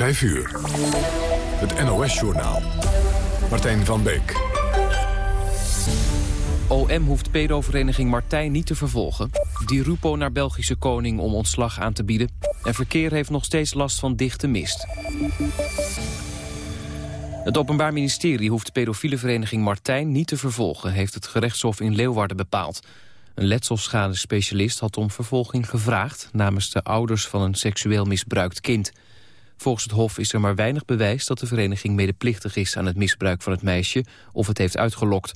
5 uur. Het NOS-journaal. Martijn van Beek. OM hoeft pedovereniging Martijn niet te vervolgen. Die Rupo naar Belgische koning om ontslag aan te bieden. En verkeer heeft nog steeds last van dichte mist. Het Openbaar Ministerie hoeft pedofiele vereniging Martijn niet te vervolgen... heeft het gerechtshof in Leeuwarden bepaald. Een letselschade-specialist had om vervolging gevraagd... namens de ouders van een seksueel misbruikt kind. Volgens het Hof is er maar weinig bewijs dat de vereniging medeplichtig is... aan het misbruik van het meisje of het heeft uitgelokt.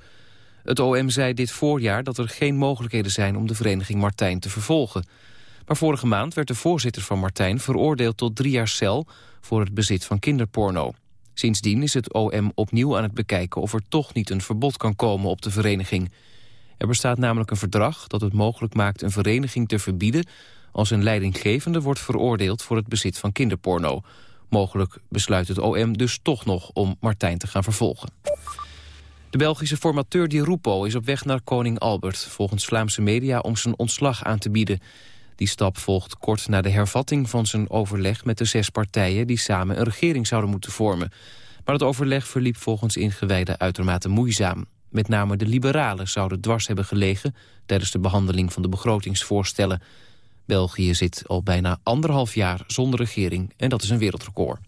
Het OM zei dit voorjaar dat er geen mogelijkheden zijn... om de vereniging Martijn te vervolgen. Maar vorige maand werd de voorzitter van Martijn veroordeeld tot drie jaar cel... voor het bezit van kinderporno. Sindsdien is het OM opnieuw aan het bekijken of er toch niet een verbod kan komen op de vereniging... Er bestaat namelijk een verdrag dat het mogelijk maakt een vereniging te verbieden als een leidinggevende wordt veroordeeld voor het bezit van kinderporno. Mogelijk besluit het OM dus toch nog om Martijn te gaan vervolgen. De Belgische formateur Di Rupo is op weg naar koning Albert... volgens Vlaamse media om zijn ontslag aan te bieden. Die stap volgt kort na de hervatting van zijn overleg met de zes partijen... die samen een regering zouden moeten vormen. Maar het overleg verliep volgens ingewijden uitermate moeizaam. Met name de liberalen zouden dwars hebben gelegen... tijdens de behandeling van de begrotingsvoorstellen. België zit al bijna anderhalf jaar zonder regering en dat is een wereldrecord.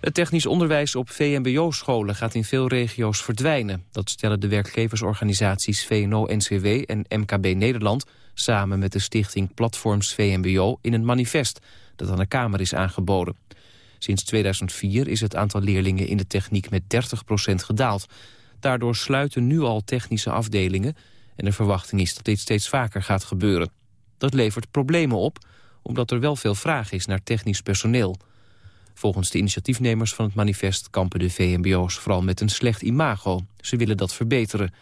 Het technisch onderwijs op VMBO-scholen gaat in veel regio's verdwijnen. Dat stellen de werkgeversorganisaties VNO-NCW en MKB Nederland... samen met de stichting Platforms VMBO in een manifest... dat aan de Kamer is aangeboden. Sinds 2004 is het aantal leerlingen in de techniek met 30% gedaald. Daardoor sluiten nu al technische afdelingen... en de verwachting is dat dit steeds vaker gaat gebeuren. Dat levert problemen op, omdat er wel veel vraag is naar technisch personeel. Volgens de initiatiefnemers van het manifest kampen de VMBO's vooral met een slecht imago. Ze willen dat verbeteren.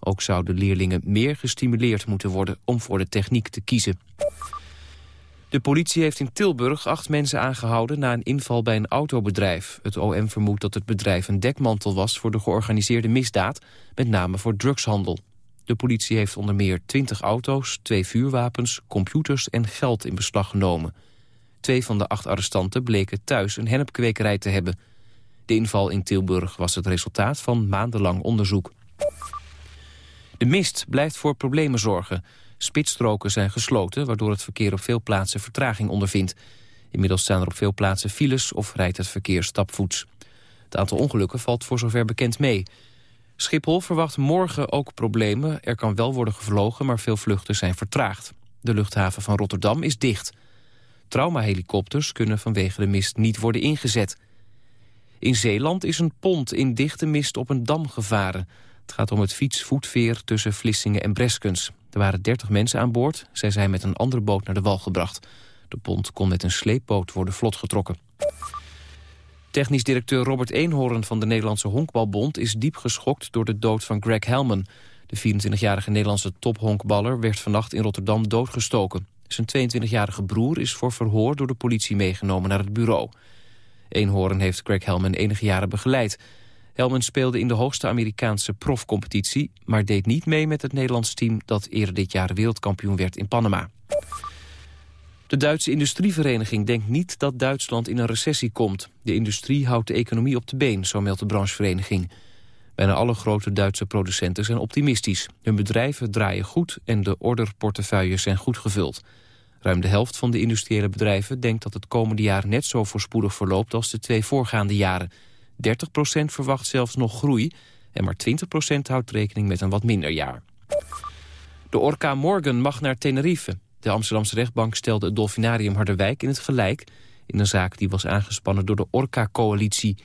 Ook zouden leerlingen meer gestimuleerd moeten worden om voor de techniek te kiezen. De politie heeft in Tilburg acht mensen aangehouden na een inval bij een autobedrijf. Het OM vermoedt dat het bedrijf een dekmantel was voor de georganiseerde misdaad, met name voor drugshandel. De politie heeft onder meer 20 auto's, twee vuurwapens, computers en geld in beslag genomen. Twee van de acht arrestanten bleken thuis een hennepkwekerij te hebben. De inval in Tilburg was het resultaat van maandenlang onderzoek. De mist blijft voor problemen zorgen. Spitsstroken zijn gesloten, waardoor het verkeer op veel plaatsen vertraging ondervindt. Inmiddels staan er op veel plaatsen files of rijdt het verkeer stapvoets. Het aantal ongelukken valt voor zover bekend mee. Schiphol verwacht morgen ook problemen. Er kan wel worden gevlogen, maar veel vluchten zijn vertraagd. De luchthaven van Rotterdam is dicht. Traumahelikopters kunnen vanwege de mist niet worden ingezet. In Zeeland is een pont in dichte mist op een dam gevaren. Het gaat om het fietsvoetveer tussen Vlissingen en Breskens. Er waren 30 mensen aan boord. Zij zijn met een andere boot naar de wal gebracht. De pont kon met een sleepboot worden vlotgetrokken. Technisch directeur Robert Eenhoorn van de Nederlandse Honkbalbond... is diep geschokt door de dood van Greg Helman. De 24-jarige Nederlandse tophonkballer werd vannacht in Rotterdam doodgestoken. Zijn 22-jarige broer is voor verhoor door de politie meegenomen naar het bureau. Eenhoorn heeft Greg Helman enige jaren begeleid. Helman speelde in de hoogste Amerikaanse profcompetitie... maar deed niet mee met het Nederlands team dat eerder dit jaar wereldkampioen werd in Panama. De Duitse industrievereniging denkt niet dat Duitsland in een recessie komt. De industrie houdt de economie op de been, zo meldt de branchevereniging. Bijna alle grote Duitse producenten zijn optimistisch. Hun bedrijven draaien goed en de orderportefeuilles zijn goed gevuld. Ruim de helft van de industriële bedrijven denkt dat het komende jaar net zo voorspoedig verloopt als de twee voorgaande jaren. 30% verwacht zelfs nog groei en maar 20% houdt rekening met een wat minder jaar. De orka Morgan mag naar Tenerife. De Amsterdamse rechtbank stelde het Dolfinarium Harderwijk in het gelijk... in een zaak die was aangespannen door de Orca-coalitie.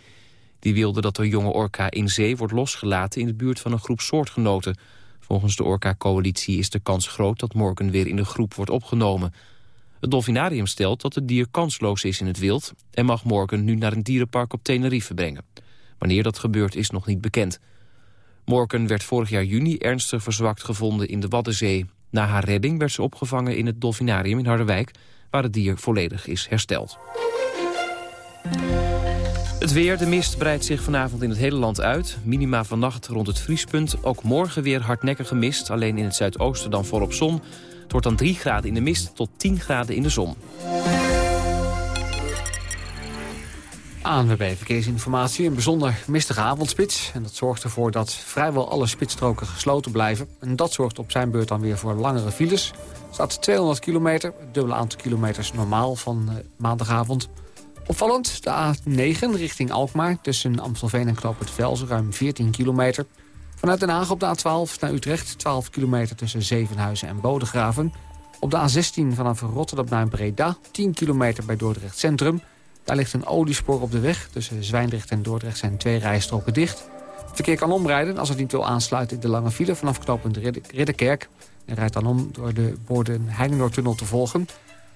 Die wilde dat de jonge orka in zee wordt losgelaten... in de buurt van een groep soortgenoten. Volgens de Orca-coalitie is de kans groot dat Morgan weer in de groep wordt opgenomen. Het Dolfinarium stelt dat het dier kansloos is in het wild... en mag Morgan nu naar een dierenpark op Tenerife brengen. Wanneer dat gebeurt is nog niet bekend. Morgan werd vorig jaar juni ernstig verzwakt gevonden in de Waddenzee. Na haar redding werd ze opgevangen in het Dolfinarium in Harderwijk... waar het dier volledig is hersteld. Het weer, de mist breidt zich vanavond in het hele land uit. Minima vannacht rond het vriespunt. Ook morgen weer hardnekkige mist, alleen in het zuidoosten dan volop zon. Het wordt dan 3 graden in de mist tot 10 graden in de zon. ANWB Verkeersinformatie. Een bijzonder mistige avondspits. En dat zorgt ervoor dat vrijwel alle spitsstroken gesloten blijven. En dat zorgt op zijn beurt dan weer voor langere files. Er staat 200 kilometer, het dubbele aantal kilometers normaal van uh, maandagavond. Opvallend, de A9 richting Alkmaar tussen Amstelveen en Knoop het ruim 14 kilometer. Vanuit Den Haag op de A12 naar Utrecht, 12 kilometer tussen Zevenhuizen en Bodegraven. Op de A16 vanaf Rotterdam naar Breda, 10 kilometer bij Dordrecht Centrum. Daar ligt een oliespoor op de weg. Tussen Zwijndrecht en Dordrecht zijn twee rijstroken dicht. Het verkeer kan omrijden als het niet wil aansluiten in de lange file... vanaf knooppunt Ridderkerk. En rijdt dan om door de Borden Heinenoordtunnel te volgen.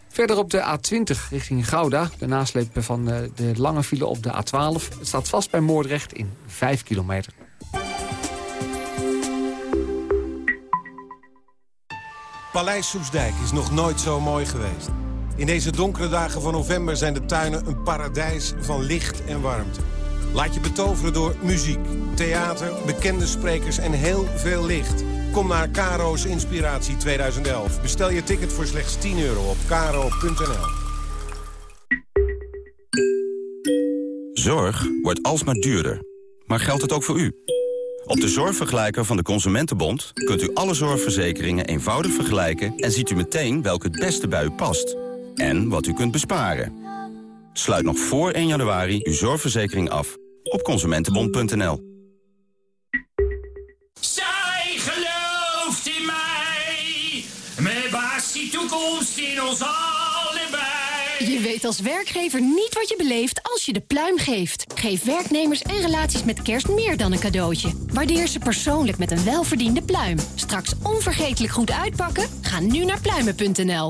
Verder op de A20 richting Gouda. De nasleep van eh, de lange file op de A12. Het staat vast bij Moordrecht in 5 kilometer. Paleis Soesdijk is nog nooit zo mooi geweest. In deze donkere dagen van november zijn de tuinen een paradijs van licht en warmte. Laat je betoveren door muziek, theater, bekende sprekers en heel veel licht. Kom naar Caro's Inspiratie 2011. Bestel je ticket voor slechts 10 euro op caro.nl. Zorg wordt alsmaar duurder. Maar geldt het ook voor u? Op de zorgvergelijker van de Consumentenbond kunt u alle zorgverzekeringen eenvoudig vergelijken... en ziet u meteen welke het beste bij u past. En wat u kunt besparen. Sluit nog voor 1 januari uw zorgverzekering af op consumentenbond.nl. Zij gelooft in mij, met baas die toekomst in ons allebei. Je weet als werkgever niet wat je beleeft als je de pluim geeft. Geef werknemers en relaties met kerst meer dan een cadeautje. Waardeer ze persoonlijk met een welverdiende pluim. Straks onvergetelijk goed uitpakken? Ga nu naar pluimen.nl.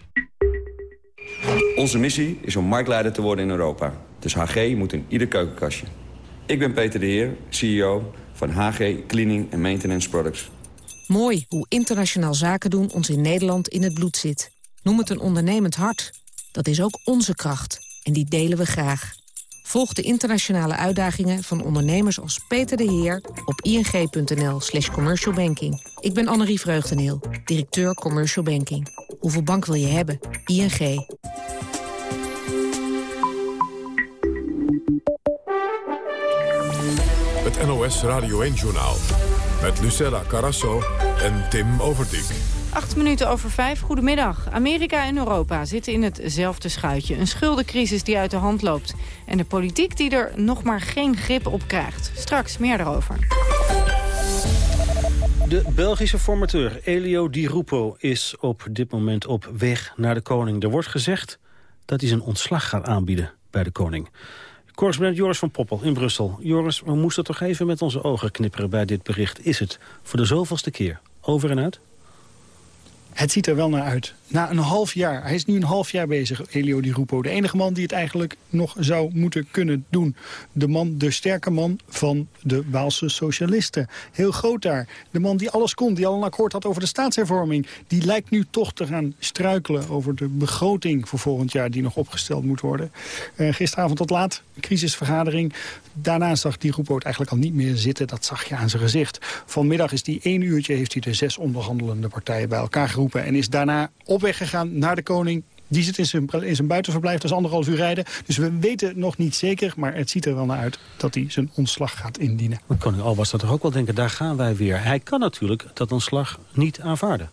Onze missie is om marktleider te worden in Europa. Dus HG moet in ieder keukenkastje. Ik ben Peter de Heer, CEO van HG Cleaning and Maintenance Products. Mooi hoe internationaal zaken doen ons in Nederland in het bloed zit. Noem het een ondernemend hart. Dat is ook onze kracht. En die delen we graag. Volg de internationale uitdagingen van ondernemers als Peter de Heer... op ing.nl slash commercialbanking. Ik ben Annerie Vreugdeneel, directeur Commercial Banking. Hoeveel bank wil je hebben? ING. Het NOS Radio 1-journaal. Met Lucella Carasso en Tim Overdijk. Acht minuten over vijf. Goedemiddag. Amerika en Europa zitten in hetzelfde schuitje. Een schuldencrisis die uit de hand loopt. En de politiek die er nog maar geen grip op krijgt. Straks meer daarover. De Belgische formateur Elio Di Rupo is op dit moment op weg naar de koning. Er wordt gezegd dat hij zijn ontslag gaat aanbieden bij de koning. Correspondent Joris van Poppel in Brussel. Joris, we moesten toch even met onze ogen knipperen bij dit bericht. Is het voor de zoveelste keer over en uit? Het ziet er wel naar uit. Na een half jaar, hij is nu een half jaar bezig, Elio Di Rupo. De enige man die het eigenlijk nog zou moeten kunnen doen. De man, de sterke man van de Waalse socialisten. Heel groot daar. De man die alles kon, die al een akkoord had over de staatshervorming. Die lijkt nu toch te gaan struikelen over de begroting voor volgend jaar... die nog opgesteld moet worden. Uh, gisteravond tot laat, crisisvergadering. Daarna zag Di Rupo het eigenlijk al niet meer zitten. Dat zag je aan zijn gezicht. Vanmiddag is die één uurtje, heeft hij de zes onderhandelende partijen bij elkaar geroepen... en is daarna op weg gegaan naar de koning. Die zit in zijn, in zijn buitenverblijf, dat is anderhalf uur rijden. Dus we weten nog niet zeker, maar het ziet er wel naar uit... dat hij zijn ontslag gaat indienen. Maar koning Albas dat toch ook wel denken, daar gaan wij weer. Hij kan natuurlijk dat ontslag niet aanvaarden.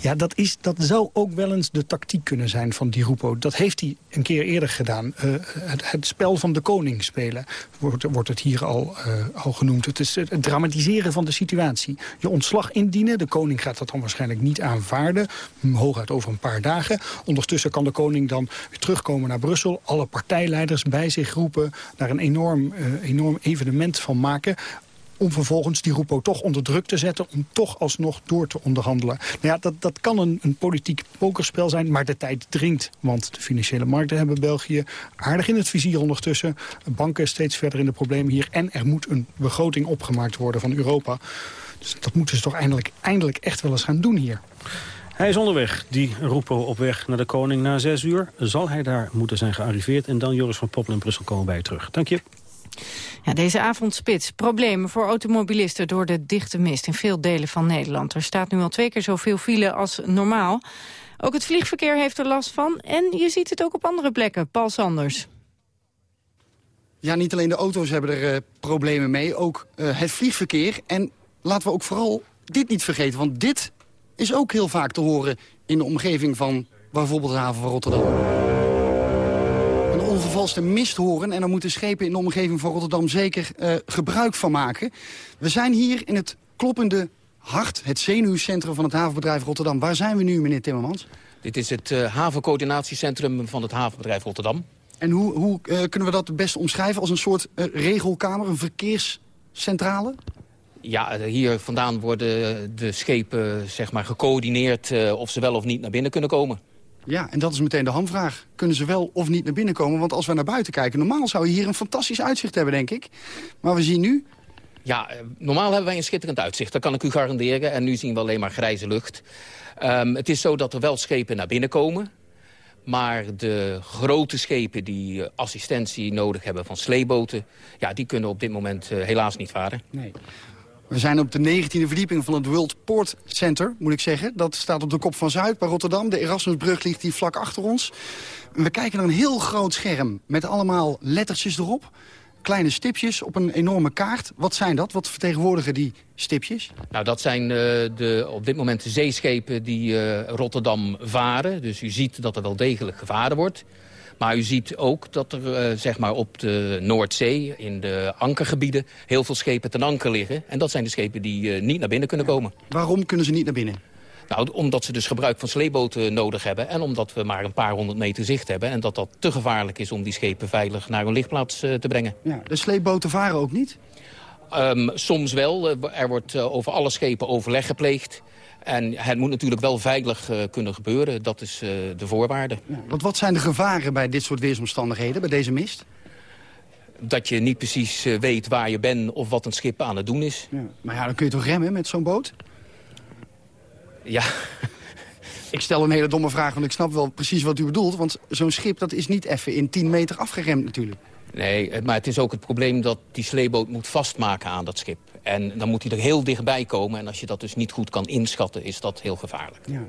Ja, dat, is, dat zou ook wel eens de tactiek kunnen zijn van Di Rupo. Dat heeft hij een keer eerder gedaan. Uh, het, spel van de koning spelen, wordt, wordt het hier al, uh, al genoemd. Het is het dramatiseren van de situatie. Je ontslag indienen, de koning gaat dat dan waarschijnlijk niet aanvaarden. Hooguit over een paar dagen. Ondertussen kan de koning dan terugkomen naar Brussel. Alle partijleiders bij zich roepen. Daar een enorm, uh, enorm evenement van maken om vervolgens die Roepo toch onder druk te zetten... om toch alsnog door te onderhandelen. Nou ja, dat, dat kan een, een politiek pokerspel zijn, maar de tijd dringt. Want de financiële markten hebben België aardig in het vizier ondertussen. Banken steeds verder in de problemen hier. En er moet een begroting opgemaakt worden van Europa. Dus dat moeten ze toch eindelijk, eindelijk echt wel eens gaan doen hier. Hij is onderweg, die Roepo op weg naar de koning. Na zes uur zal hij daar moeten zijn gearriveerd. En dan Joris van Poppel in Brussel komen bij je terug. Dank je. Ja, deze avondspits. Problemen voor automobilisten door de dichte mist in veel delen van Nederland. Er staat nu al twee keer zoveel file als normaal. Ook het vliegverkeer heeft er last van. En je ziet het ook op andere plekken. Paul Sanders. Ja, niet alleen de auto's hebben er uh, problemen mee. Ook uh, het vliegverkeer. En laten we ook vooral dit niet vergeten. Want dit is ook heel vaak te horen in de omgeving van bijvoorbeeld de haven van Rotterdam. Een onvervalste mist horen en dan moeten schepen in de omgeving van Rotterdam zeker uh, gebruik van maken. We zijn hier in het kloppende hart, het zenuwcentrum van het havenbedrijf Rotterdam. Waar zijn we nu, meneer Timmermans? Dit is het uh, havencoördinatiecentrum van het havenbedrijf Rotterdam. En hoe, hoe uh, kunnen we dat het beste omschrijven als een soort regelkamer, een verkeerscentrale? Ja, hier vandaan worden de schepen zeg maar, gecoördineerd uh, of ze wel of niet naar binnen kunnen komen. Ja, en dat is meteen de hamvraag. Kunnen ze wel of niet naar binnen komen? Want als we naar buiten kijken, normaal zou je hier een fantastisch uitzicht hebben, denk ik. Maar we zien nu... Ja, normaal hebben wij een schitterend uitzicht, dat kan ik u garanderen. En nu zien we alleen maar grijze lucht. Um, het is zo dat er wel schepen naar binnen komen. Maar de grote schepen die assistentie nodig hebben van sleeboten... Ja, die kunnen op dit moment uh, helaas niet varen. Nee. We zijn op de 19e verdieping van het World Port Center, moet ik zeggen. Dat staat op de kop van Zuid bij Rotterdam. De Erasmusbrug ligt hier vlak achter ons. We kijken naar een heel groot scherm met allemaal lettertjes erop. Kleine stipjes op een enorme kaart. Wat zijn dat? Wat vertegenwoordigen die stipjes? Nou, dat zijn uh, de, op dit moment de zeeschepen die uh, Rotterdam varen. Dus u ziet dat er wel degelijk gevaren wordt. Maar u ziet ook dat er uh, zeg maar op de Noordzee, in de ankergebieden... heel veel schepen ten anker liggen. En dat zijn de schepen die uh, niet naar binnen kunnen komen. Waarom kunnen ze niet naar binnen? Nou, omdat ze dus gebruik van sleeboten nodig hebben... en omdat we maar een paar honderd meter zicht hebben... en dat dat te gevaarlijk is om die schepen veilig naar hun lichtplaats uh, te brengen. Ja, de sleeboten varen ook niet? Um, soms wel. Er wordt over alle schepen overleg gepleegd. En het moet natuurlijk wel veilig uh, kunnen gebeuren. Dat is uh, de voorwaarde. Ja, want wat zijn de gevaren bij dit soort weersomstandigheden, bij deze mist? Dat je niet precies uh, weet waar je bent of wat een schip aan het doen is. Ja. Maar ja, dan kun je toch remmen met zo'n boot? Ja. Ik stel een hele domme vraag, want ik snap wel precies wat u bedoelt. Want zo'n schip dat is niet even in 10 meter afgeremd natuurlijk. Nee, maar het is ook het probleem dat die sleeboot moet vastmaken aan dat schip. En dan moet hij er heel dichtbij komen. En als je dat dus niet goed kan inschatten, is dat heel gevaarlijk. Ja.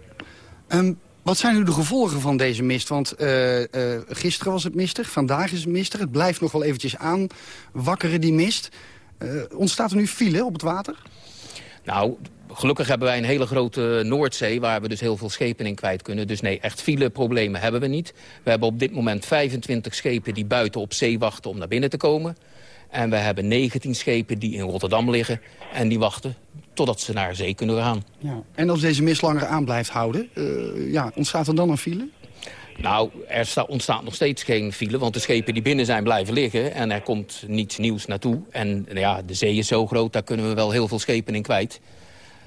Um, wat zijn nu de gevolgen van deze mist? Want uh, uh, gisteren was het mistig, vandaag is het mistig. Het blijft nog wel eventjes aan wakkeren, die mist. Uh, ontstaat er nu file op het water? Nou, gelukkig hebben wij een hele grote Noordzee... waar we dus heel veel schepen in kwijt kunnen. Dus nee, echt fileproblemen hebben we niet. We hebben op dit moment 25 schepen die buiten op zee wachten om naar binnen te komen. En we hebben 19 schepen die in Rotterdam liggen en die wachten totdat ze naar zee kunnen gaan. Ja. En als deze mist langer aan blijft houden, uh, ja, ontstaat er dan een file? Nou, er ontstaat nog steeds geen file, want de schepen die binnen zijn blijven liggen... en er komt niets nieuws naartoe. En ja, de zee is zo groot, daar kunnen we wel heel veel schepen in kwijt.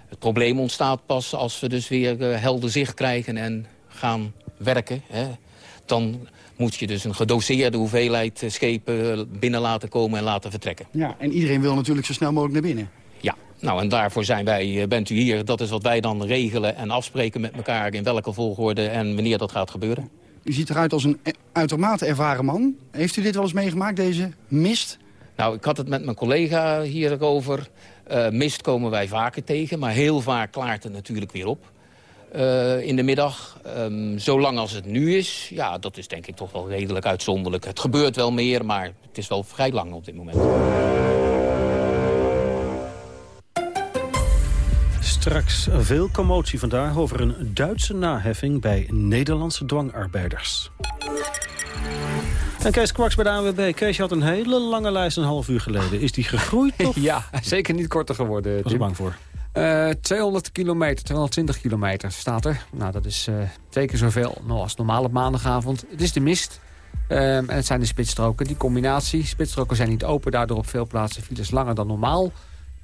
Het probleem ontstaat pas als we dus weer uh, helder zicht krijgen en gaan werken. Hè. Dan moet je dus een gedoseerde hoeveelheid schepen binnen laten komen en laten vertrekken. Ja, en iedereen wil natuurlijk zo snel mogelijk naar binnen. Ja, nou en daarvoor zijn wij, bent u hier. Dat is wat wij dan regelen en afspreken met elkaar in welke volgorde en wanneer dat gaat gebeuren. U ziet eruit als een uitermate ervaren man. Heeft u dit wel eens meegemaakt, deze mist? Nou, ik had het met mijn collega hierover. Uh, mist komen wij vaker tegen, maar heel vaak klaart het natuurlijk weer op. Uh, in de middag. Um, zolang als het nu is, ja, dat is denk ik toch wel redelijk uitzonderlijk. Het gebeurt wel meer, maar het is wel vrij lang op dit moment. Straks veel commotie vandaag over een Duitse naheffing bij Nederlandse dwangarbeiders. En Kees Kwaks bij de ANWB. Kees, je had een hele lange lijst een half uur geleden. Is die gegroeid ja, zeker niet korter geworden. Was er bang voor? Uh, 200 kilometer, 220 kilometer staat er. Nou, dat is uh, twee keer zoveel nou, als normaal op maandagavond. Het is de mist. Um, en het zijn de spitsstroken. Die combinatie, spitsstroken zijn niet open. Daardoor op veel plaatsen files langer dan normaal.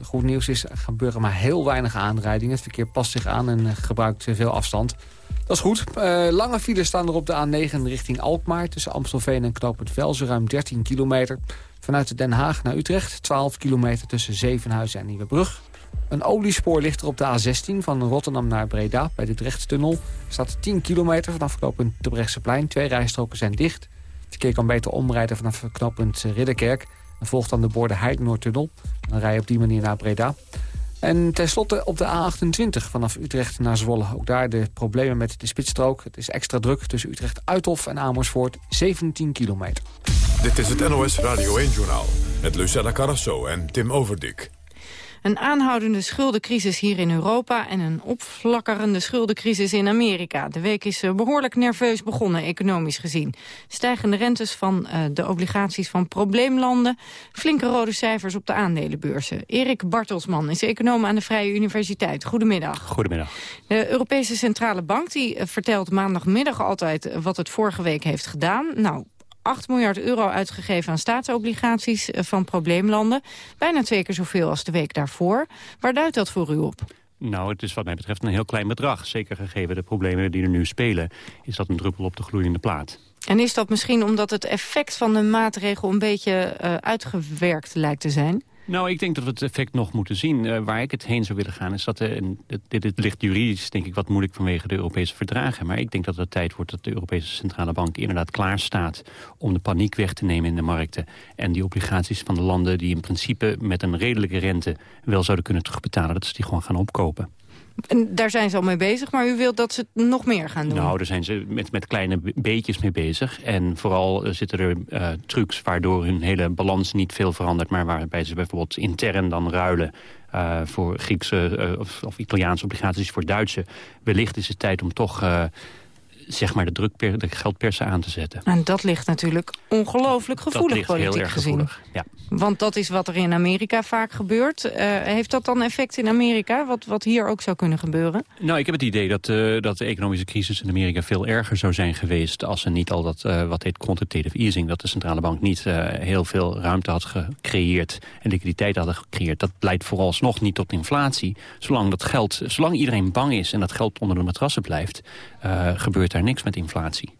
Goed nieuws is, er gebeuren maar heel weinig aanrijdingen. Het verkeer past zich aan en gebruikt veel afstand. Dat is goed. Lange files staan er op de A9 richting Alkmaar... tussen Amstelveen en Knoopend Velzen, ruim 13 kilometer. Vanuit Den Haag naar Utrecht, 12 kilometer tussen Zevenhuizen en Nieuwebrug. Een oliespoor ligt er op de A16 van Rotterdam naar Breda... bij de Drechtstunnel. Staat 10 kilometer vanaf knooppunt Brechtseplein. Twee rijstroken zijn dicht. Het verkeer kan beter omrijden vanaf knooppunt Ridderkerk... en volgt dan de Borde Heidenoordtunnel. Dan rij je op die manier naar Breda. En tenslotte op de A28 vanaf Utrecht naar Zwolle. Ook daar de problemen met de spitsstrook. Het is extra druk tussen Utrecht-Uithof en Amersfoort. 17 kilometer. Dit is het NOS Radio 1-journaal. Met Lucella Carrasso en Tim Overdik. Een aanhoudende schuldencrisis hier in Europa en een opflakkerende schuldencrisis in Amerika. De week is eh, behoorlijk nerveus begonnen, economisch gezien. Stijgende rentes van uh, de obligaties van probleemlanden, flinke rode cijfers op de aandelenbeurzen. Erik Bartelsman is econoom aan de Vrije Universiteit. Goedemiddag. Goedemiddag. De Europese Centrale Bank die eh, vertelt maandagmiddag altijd wat het vorige week heeft gedaan. Nou, 8 miljard euro uitgegeven aan staatsobligaties eh, van probleemlanden. Bijna twee keer zoveel als de week daarvoor. Waar duidt dat voor u op? Nou, het is wat mij betreft een heel klein bedrag. Zeker gegeven de problemen die er nu spelen, is dat een druppel op de gloeiende plaat. En is dat misschien omdat het effect van de maatregel een beetje uh, uitgewerkt lijkt te zijn? Nou, ik denk dat we het effect nog moeten zien. Uh, waar ik het heen zou willen gaan is dat... Uh, dit, dit, ligt juridisch denk ik wat moeilijk vanwege de Europese verdragen. Maar ik denk dat het tijd wordt dat de Europese Centrale Bank inderdaad klaar staat... om de paniek weg te nemen in de markten. En die obligaties van de landen die in principe met een redelijke rente... wel zouden kunnen terugbetalen, dat ze die gewoon gaan opkopen. En daar zijn ze al mee bezig, maar u wilt dat ze het nog meer gaan doen? Nou, daar zijn ze met, met kleine beetjes mee bezig. En vooral uh, zitten er uh, trucs waardoor hun hele balans niet veel verandert... maar waarbij ze bijvoorbeeld intern dan ruilen... Uh, voor Griekse of, of, Italiaanse obligaties voor Duitse. Wellicht is het tijd om toch zeg maar de druk per, de geldpersen aan te zetten. En dat ligt natuurlijk ongelooflijk gevoelig dat ligt politiek heel erg gezien. Gevoelig, ja. Want dat is wat er in Amerika vaak gebeurt. Uh, heeft dat dan effect in Amerika, wat, wat hier ook zou kunnen gebeuren? Nou, ik heb het idee dat, uh, dat de economische crisis in Amerika veel erger zou zijn geweest... als er niet al dat, uh, wat heet quantitative easing... dat de centrale bank niet heel veel ruimte had gecreëerd... en liquiditeit had gecreëerd. Dat leidt vooralsnog niet tot inflatie. Zolang, dat geld, zolang iedereen bang is en dat geld onder de matrassen blijft... gebeurt daar niks met inflatie.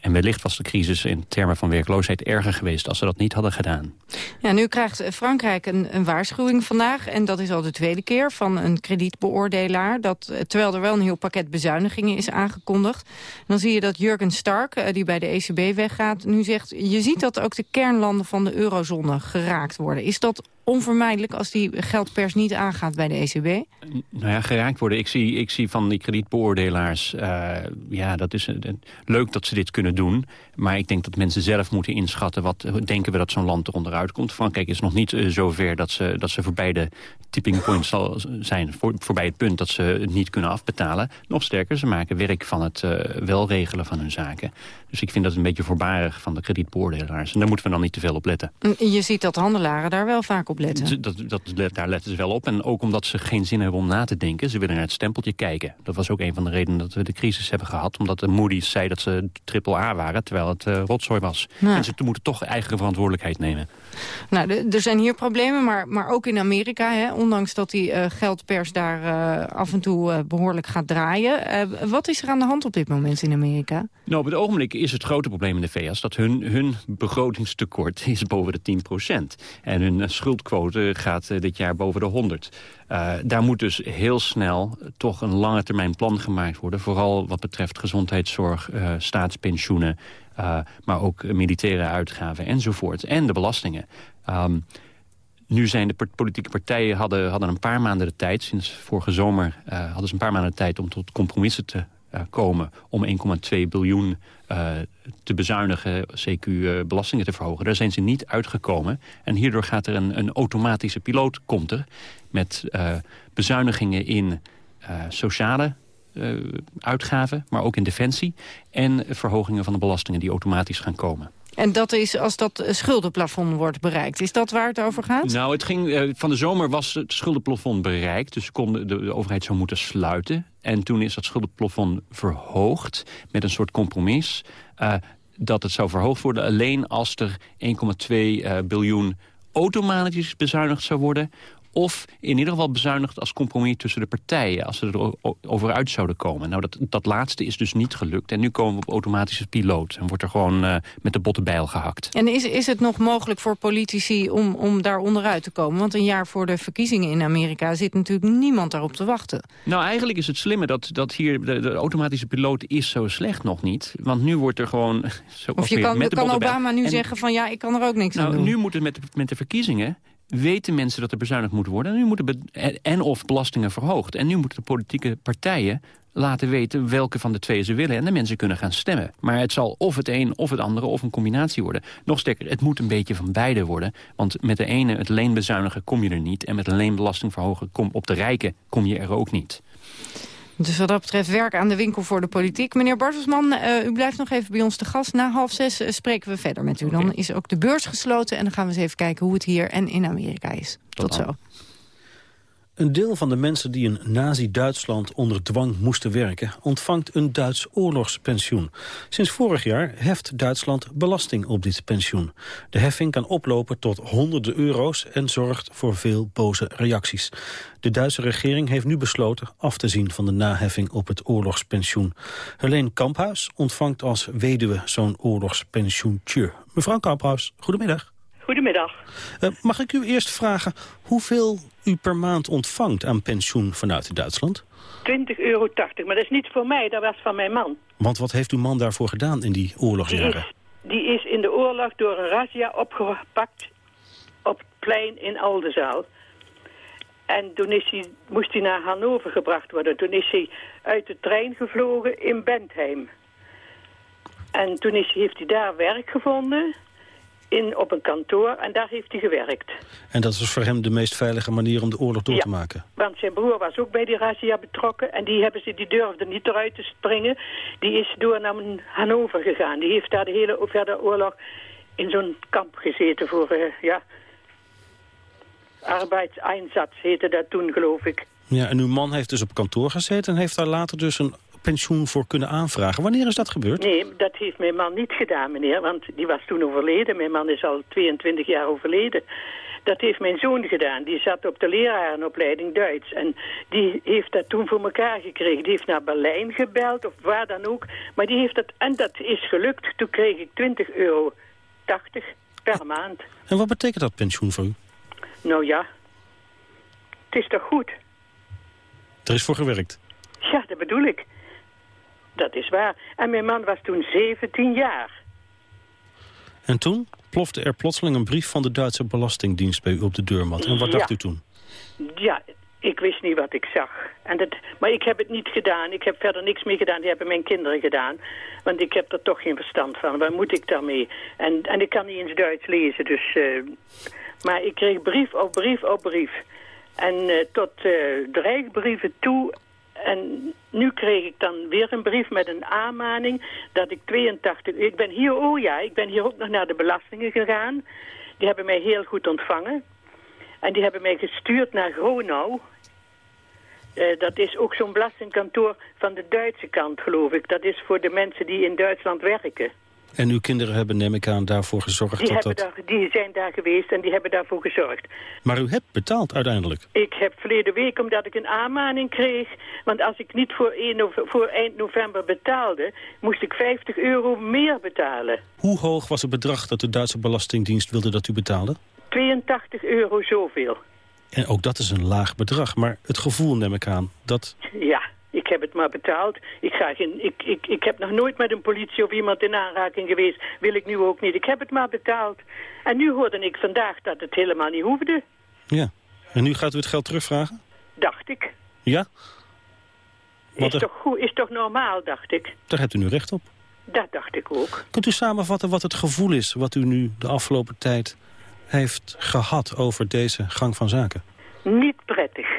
En wellicht was de crisis in termen van werkloosheid erger geweest als ze dat niet hadden gedaan. Ja, nu krijgt Frankrijk een, een waarschuwing vandaag. En dat is al de tweede keer van een kredietbeoordelaar. Dat, terwijl er wel een heel pakket bezuinigingen is aangekondigd. dan zie je dat Jurgen Stark, eh, die bij de ECB weggaat, nu zegt... je ziet dat ook de kernlanden van de eurozone geraakt worden. Is dat onvermijdelijk als die geldpers niet aangaat bij de ECB? Nou ja, geraakt worden. Ik zie, ik zie van die kredietbeoordelaars... Uh, ja, dat is uh, leuk dat ze dit kunnen doen. Maar ik denk dat mensen zelf moeten inschatten... wat denken we dat zo'n land eronder uitkomt. Frankrijk is nog niet uh, zover dat ze, dat ze voorbij de tipping point zal zijn. Voor, voorbij het punt dat ze het niet kunnen afbetalen. Nog sterker, ze maken werk van het wel regelen van hun zaken. Dus ik vind dat een beetje voorbarig van de kredietbeoordelaars. En daar moeten we dan niet te veel op letten. Je ziet dat handelaren daar wel vaak op letten. Dat, dat, daar letten ze wel op. En ook omdat ze geen zin hebben om na te denken. Ze willen naar het stempeltje kijken. Dat was ook een van de redenen dat we de crisis hebben gehad. Omdat de Moody's zei dat ze triple A waren, terwijl het uh, rotzooi was. Ja. En ze moeten toch eigen verantwoordelijkheid nemen. Nou, er zijn hier problemen, maar, maar ook in Amerika. Hè, ondanks dat die uh, geldpers daar uh, af en toe behoorlijk gaat draaien. wat is er aan de hand op dit moment in Amerika? Nou, op het ogenblik is het grote probleem in de VS... dat hun, hun begrotingstekort is boven de 10 procent. En hun schuldquote gaat uh, dit jaar boven de 100. Uh, daar moet dus heel snel toch een lange termijn plan gemaakt worden. Vooral wat betreft gezondheidszorg, uh, staatspensioenen... maar ook militaire uitgaven enzovoort. En de belastingen. Um, nu zijn de politieke partijen hadden, hadden een paar maanden de tijd... sinds vorige zomer hadden ze een paar maanden de tijd om tot compromissen te komen om 1,2 biljoen te bezuinigen, CQ uh, belastingen te verhogen. Daar zijn ze niet uitgekomen. En hierdoor gaat er een, een automatische piloot, komt er, met bezuinigingen in sociale uitgaven, maar ook in defensie. En verhogingen van de belastingen die automatisch gaan komen. En dat is als dat schuldenplafond wordt bereikt. Is dat waar het over gaat? Nou, het ging, van de zomer was het schuldenplafond bereikt. Dus kon de, de, overheid zou moeten sluiten. En toen is dat schuldenplafond verhoogd met een soort compromis. Uh, dat het zou verhoogd worden alleen als er 1,2 uh, biljoen automatisch bezuinigd zou worden of in ieder geval bezuinigd als compromis tussen de partijen... als ze er over uit zouden komen. Nou, dat, dat laatste is dus niet gelukt. En nu komen we op automatische piloot. En wordt er gewoon uh, met de botte bijl gehakt. En is, is het nog mogelijk voor politici om, om daar onderuit te komen? Want een jaar voor de verkiezingen in Amerika... zit natuurlijk niemand daarop te wachten. Nou, eigenlijk is het slimme dat, dat hier de, de automatische piloot is zo slecht nog niet. Want nu wordt er gewoon... Zo of je kan, kan Obama nu zeggen van ja, ik kan er ook niks nou, aan doen. Nu moet het met de, met de verkiezingen weten mensen dat er bezuinigd moet worden. En nu moeten en of belastingen verhoogd. En nu moeten de politieke partijen laten weten welke van de twee ze willen. En de mensen kunnen gaan stemmen. Maar het zal of het een of het andere of een combinatie worden. Nog sterker, het moet een beetje van beide worden. Want met de ene, het leenbezuinigen, kom je er niet. En met een leenbelasting verhogen kom, op de rijken kom je er ook niet. Dus wat dat betreft werk aan de winkel voor de politiek. Meneer Bartelsman, uh, u blijft nog even bij ons te gast. Na half zes uh, spreken we verder met u. Dan is ook de beurs gesloten en dan gaan we eens even kijken hoe het hier en in Amerika is. Tot, Tot zo. Een deel van de mensen die in nazi-Duitsland onder dwang moesten werken... ontvangt een Duits oorlogspensioen. Sinds vorig jaar heft Duitsland belasting op dit pensioen. De heffing kan oplopen tot honderden euro's... en zorgt voor veel boze reacties. De Duitse regering heeft nu besloten af te zien van de naheffing op het oorlogspensioen. Helene Kamphuis ontvangt als weduwe zo'n oorlogspensioentje. Mevrouw Kamphuis, goedemiddag. Goedemiddag. Uh, mag ik u eerst vragen hoeveel u per maand ontvangt aan pensioen vanuit Duitsland? 20,80 euro, maar dat is niet voor mij, dat was van mijn man. Want wat heeft uw man daarvoor gedaan in die oorlogsjaren? Die is, die is in de oorlog door een razzia opgepakt op het plein in Oldenzaal. En toen is hij, moest hij naar Hannover gebracht worden. Toen is hij uit de trein gevlogen in Bentheim. En toen is, heeft hij daar werk gevonden in, op een kantoor en daar heeft hij gewerkt. En dat was voor hem de meest veilige manier om de oorlog door te maken? want zijn broer was ook bij die razzia betrokken en die, hebben ze, die durfde niet eruit te springen. Die is door naar Hannover gegaan. Die heeft daar de hele verder oorlog in zo'n kamp gezeten voor, uh, ja, arbeidseinsatz heette dat toen, geloof ik. Ja, en uw man heeft dus op kantoor gezeten en heeft daar later dus een pensioen voor kunnen aanvragen. Wanneer is dat gebeurd? Nee, dat heeft mijn man niet gedaan, meneer. Want die was toen overleden. Mijn man is al 22 jaar overleden. Dat heeft mijn zoon gedaan. Die zat op de lerarenopleiding Duits. En die heeft dat toen voor elkaar gekregen. Die heeft naar Berlijn gebeld of waar dan ook. Maar die heeft dat... En dat is gelukt. Toen kreeg ik 20,80 euro per maand. En wat betekent dat pensioen voor u? Nou ja, het is toch goed? Er is voor gewerkt? Ja, dat bedoel ik. Dat is waar. En mijn man was toen 17 jaar. En toen plofte er plotseling een brief van de Duitse Belastingdienst bij u op de deurmat. En wat dacht u toen? Ja, ik wist niet wat ik zag. En dat, maar ik heb het niet gedaan. Ik heb verder niks meer gedaan. Die hebben mijn kinderen gedaan. Want ik heb er toch geen verstand van. Waar moet ik daarmee? En, en ik kan niet eens Duits lezen. Dus, uh, maar ik kreeg brief op brief op brief. En uh, tot uh, dreigbrieven toe en nu kreeg ik dan weer een brief met een aanmaning dat ik 82... Ik ben hier, oh ja, ik ben hier ook nog naar de belastingen gegaan. Die hebben mij heel goed ontvangen. En die hebben mij gestuurd naar Gronau. Uh, dat is ook zo'n belastingkantoor van de Duitse kant, geloof ik. Dat is voor de mensen die in Duitsland werken. En uw kinderen hebben, neem ik aan, daarvoor gezorgd? Die, dat dat... daar, die zijn daar geweest en die hebben daarvoor gezorgd. Maar u hebt betaald uiteindelijk? Ik heb verleden week, omdat ik een aanmaning kreeg... want als ik niet voor, 1 voor eind november betaalde... moest ik 50 euro meer betalen. Hoe hoog was het bedrag dat de Duitse Belastingdienst wilde dat u betaalde? 82 euro zoveel. En ook dat is een laag bedrag, maar het gevoel neem ik aan dat... Ja, ik heb het maar betaald. Ik, ga geen, ik, ik, ik heb nog nooit met een politie of iemand in aanraking geweest. Wil ik nu ook niet. Ik heb het maar betaald. En nu hoorde ik vandaag dat het helemaal niet hoefde. Ja. En nu gaat u het geld terugvragen? Dacht ik. Ja? Wat is, toch goed, is toch normaal, dacht ik. Daar hebt u nu recht op. Dat dacht ik ook. Kunt u samenvatten wat het gevoel is... wat u nu de afgelopen tijd heeft gehad over deze gang van zaken? Niet prettig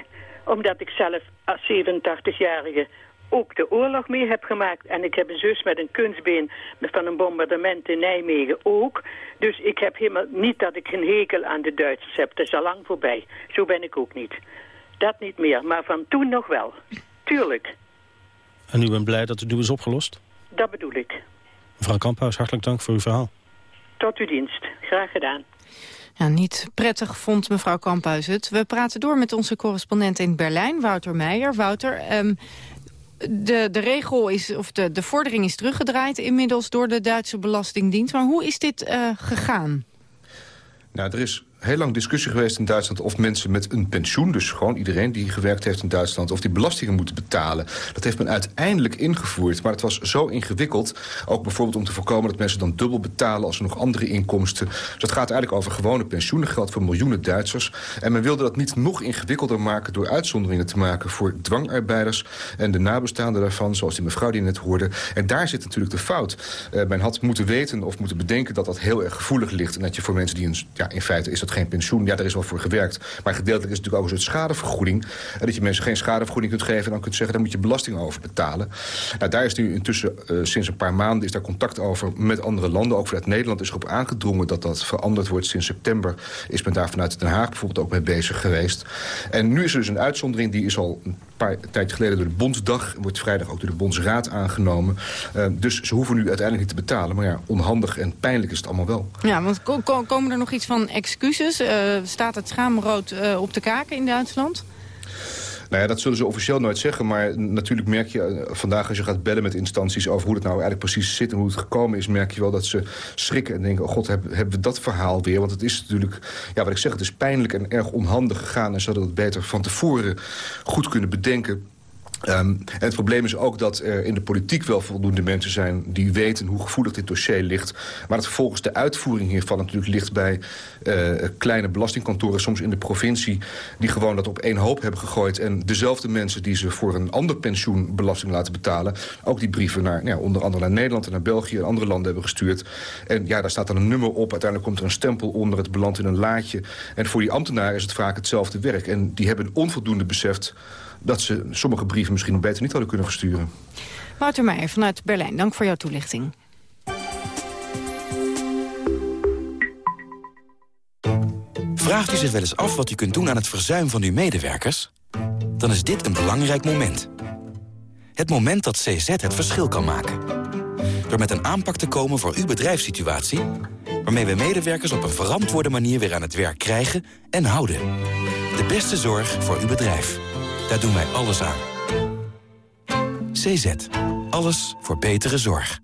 omdat ik zelf als 87-jarige ook de oorlog mee heb gemaakt. En ik heb een zus met een kunstbeen van een bombardement in Nijmegen ook. Dus ik heb helemaal niet dat ik een hekel aan de Duitsers heb. Dat is al lang voorbij. Zo ben ik ook niet. Dat niet meer, maar van toen nog wel. Tuurlijk. En u bent blij dat het nu is opgelost? Dat bedoel ik. Mevrouw Kamphuis, hartelijk dank voor uw verhaal. Tot uw dienst. Graag gedaan. Ja, niet prettig vond mevrouw Kamphuis het. We praten door met onze correspondent in Berlijn, Wouter Meijer. Wouter, ehm, de, de regel is, of de, de vordering is teruggedraaid inmiddels door de Duitse Belastingdienst. Maar hoe is dit uh, gegaan? Nou, er is heel lang discussie geweest in Duitsland... of mensen met een pensioen, dus gewoon iedereen die gewerkt heeft in Duitsland... of die belastingen moeten betalen. Dat heeft men uiteindelijk ingevoerd, maar het was zo ingewikkeld... ook bijvoorbeeld om te voorkomen dat mensen dan dubbel betalen... als er nog andere inkomsten. Dus dat gaat eigenlijk over gewone pensioenen, geldt voor miljoenen Duitsers. En men wilde dat niet nog ingewikkelder maken... door uitzonderingen te maken voor dwangarbeiders... en de nabestaanden daarvan, zoals die mevrouw die net hoorde. En daar zit natuurlijk de fout. Uh, men had moeten weten of moeten bedenken dat dat heel erg gevoelig ligt... en dat je voor mensen die een, ja, in feite is dat geen pensioen. Ja, daar is wel voor gewerkt. Maar gedeeltelijk is het natuurlijk ook een soort schadevergoeding. En dat je mensen geen schadevergoeding kunt geven... en dan kunt zeggen, daar moet je belasting over betalen. Nou, daar is nu intussen uh, sinds een paar maanden is daar contact over met andere landen. Ook vanuit Nederland is erop aangedrongen dat dat veranderd wordt. Sinds september is men daar vanuit Den Haag bijvoorbeeld ook mee bezig geweest. En nu is er dus een uitzondering, die is al paar tijd geleden door de Bondsdag... wordt vrijdag ook door de Bondsraad aangenomen. Uh, dus ze hoeven nu uiteindelijk niet te betalen. Maar ja, onhandig en pijnlijk is het allemaal wel. Ja, want ko komen er nog iets van excuses? Uh, staat het schaamrood uh, op de kaken in Duitsland? Nou ja, dat zullen ze officieel nooit zeggen. Maar natuurlijk merk je vandaag als je gaat bellen met instanties... over hoe het nou eigenlijk precies zit en hoe het gekomen is... merk je wel dat ze schrikken en denken... oh god, hebben, we dat verhaal weer? Want het is natuurlijk, ja, wat ik zeg, het is pijnlijk en erg onhandig gegaan... en zouden we het beter van tevoren goed kunnen bedenken... Um, en het probleem is ook dat er in de politiek wel voldoende mensen zijn... die weten hoe gevoelig dit dossier ligt. Maar dat vervolgens de uitvoering hiervan natuurlijk ligt bij uh, kleine belastingkantoren... soms in de provincie, die gewoon dat op één hoop hebben gegooid. En dezelfde mensen die ze voor een ander pensioen belasting laten betalen... ook die brieven naar, nou ja, onder andere naar Nederland en naar België... en andere landen hebben gestuurd. En ja, daar staat dan een nummer op. Uiteindelijk komt er een stempel onder, het belandt in een laadje. En voor die ambtenaren is het vaak hetzelfde werk. En die hebben onvoldoende beseft dat ze sommige brieven misschien beter niet hadden kunnen versturen. Wouter Meijer vanuit Berlijn, dank voor jouw toelichting. Vraagt u zich wel eens af wat u kunt doen aan het verzuim van uw medewerkers? Dan is dit een belangrijk moment. Het moment dat CZ het verschil kan maken. Door met een aanpak te komen voor uw bedrijfssituatie... waarmee we medewerkers op een verantwoorde manier weer aan het werk krijgen en houden. De beste zorg voor uw bedrijf. Daar doen wij alles aan. CZ. Alles voor betere zorg.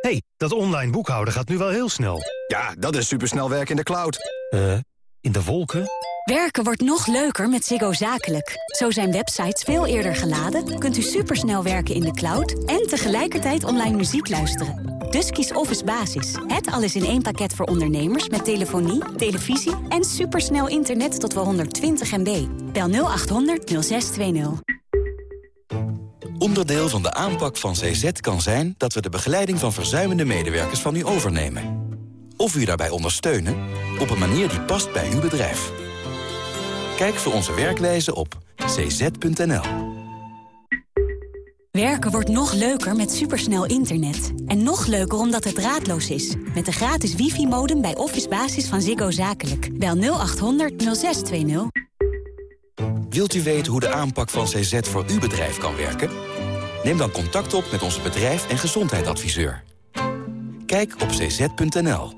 hey, dat online boekhouden gaat nu wel heel snel. Ja, dat is supersnel werken in de cloud. Eh, in de wolken? Werken wordt nog leuker met Ziggo Zakelijk. Zo zijn websites veel eerder geladen, kunt u supersnel werken in de cloud... en tegelijkertijd online muziek luisteren. Dus kies Office Basis. Het alles in één pakket voor ondernemers met telefonie, televisie... en supersnel internet tot wel 120 MB. Bel 0800 0620. Onderdeel van de aanpak van CZ kan zijn dat we de begeleiding van verzuimende medewerkers van u overnemen. Of u daarbij ondersteunen op een manier die past bij uw bedrijf. Kijk voor onze werkwijze op cz.nl. Werken wordt nog leuker met supersnel internet. En nog leuker omdat het draadloos is. Met de gratis wifi-modem bij Office Basis van Ziggo Zakelijk. Bel 0800 0620. Wilt u weten hoe de aanpak van CZ voor uw bedrijf kan werken? Neem dan contact op met onze bedrijf- en gezondheidsadviseur. Kijk op cz.nl.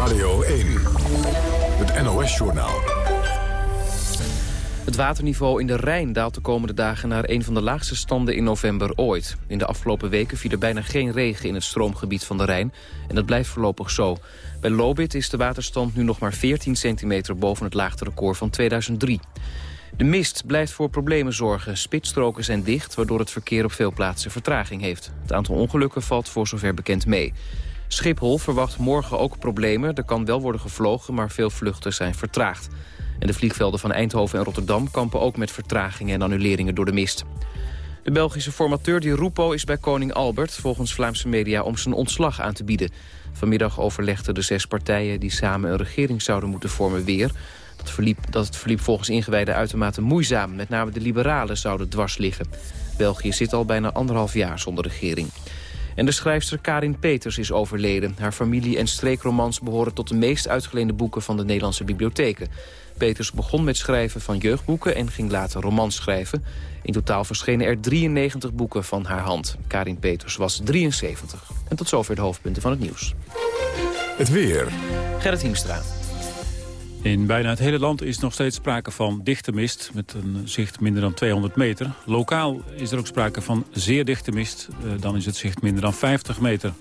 Radio 1, het NOS-journaal. Het waterniveau in de Rijn daalt de komende dagen naar een van de laagste standen in november ooit. In de afgelopen weken viel er bijna geen regen in het stroomgebied van de Rijn en dat blijft voorlopig zo. Bij Lobit is de waterstand nu nog maar 14 centimeter boven het laagste record van 2003. De mist blijft voor problemen zorgen. Spitsstroken zijn dicht, waardoor het verkeer op veel plaatsen vertraging heeft. Het aantal ongelukken valt voor zover bekend mee. Schiphol verwacht morgen ook problemen. Er kan wel worden gevlogen, maar veel vluchten zijn vertraagd. En de vliegvelden van Eindhoven en Rotterdam kampen ook met vertragingen en annuleringen door de mist. De Belgische formateur Di Rupo is bij koning Albert... volgens Vlaamse media om zijn ontslag aan te bieden. Vanmiddag overlegden de zes partijen die samen een regering zouden moeten vormen weer. Dat verliep, dat verliep volgens ingewijden uitermate moeizaam. Met name de liberalen zouden dwars liggen. België zit al bijna anderhalf jaar zonder regering. En de schrijfster Karin Peters is overleden. Haar familie- en streekromans behoren tot de meest uitgeleende boeken van de Nederlandse bibliotheken. Peters begon met schrijven van jeugdboeken en ging later romans schrijven. In totaal verschenen er 93 boeken van haar hand. Karin Peters was 73. En tot zover de hoofdpunten van het nieuws. Het weer. Gerrit Hiemstra. In bijna het hele land is nog steeds sprake van dichte mist... met een zicht minder dan 200 meter. Lokaal is er ook sprake van zeer dichte mist. Uh, dan is het zicht minder dan 50 meter.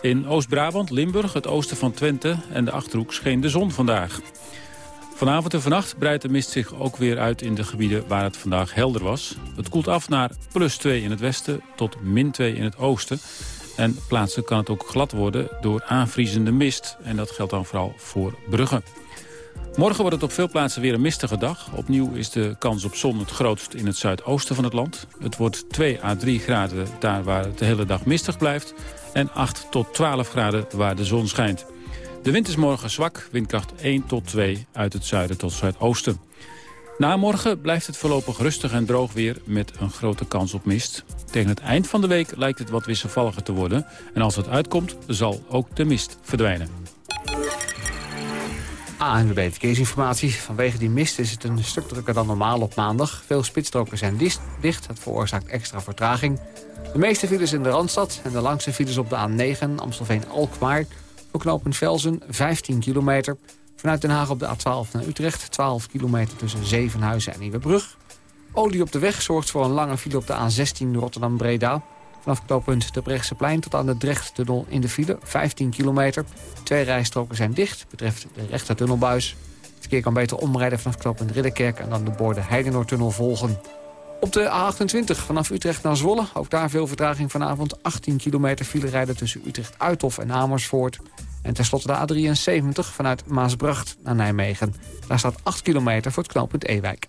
In Oost-Brabant, Limburg, het oosten van Twente en de Achterhoek... scheen de zon vandaag. Vanavond en vannacht breidt de mist zich ook weer uit in de gebieden waar het vandaag helder was. Het koelt af naar plus 2 in het westen tot min 2 in het oosten. En plaatselijk kan het ook glad worden door aanvriezende mist. En dat geldt dan vooral voor Brugge. Morgen wordt het op veel plaatsen weer een mistige dag. Opnieuw is de kans op zon het grootst in het zuidoosten van het land. Het wordt 2 à 3 graden daar waar het de hele dag mistig blijft. En 8 tot 12 graden waar de zon schijnt. De wind is morgen zwak, windkracht 1 tot 2 uit het zuiden tot zuidoosten. Na morgen blijft het voorlopig rustig en droog weer met een grote kans op mist. Tegen het eind van de week lijkt het wat wisselvalliger te worden. En als het uitkomt, zal ook de mist verdwijnen. ANWB Verkeersinformatie. Vanwege die mist is het een stuk drukker dan normaal op maandag. Veel spitsstroken zijn dicht. Dat veroorzaakt extra vertraging. De meeste files in de Randstad en de langste files op de A9 Amstelveen-Alkmaar. Voor knooppunt Velzen 15 kilometer. Vanuit Den Haag op de A12 naar Utrecht 12 kilometer tussen Zevenhuizen en Nieuwebrug. Olie op de weg zorgt voor een lange file op de A16 Rotterdam-Breda. Vanaf knooppunt de Brechtseplein tot aan de Drechttunnel in de file, 15 kilometer. Twee rijstroken zijn dicht, betreft de rechtertunnelbuis. Het verkeer kan beter omrijden vanaf knooppunt Ridderkerk... en dan de borden Heidenoordtunnel volgen. Op de A28 vanaf Utrecht naar Zwolle, ook daar veel vertraging vanavond. 18 kilometer file rijden tussen Utrecht-Uithof en Amersfoort. En tenslotte de A73 vanuit Maasbracht naar Nijmegen. Daar staat 8 kilometer voor het knooppunt Ewijk.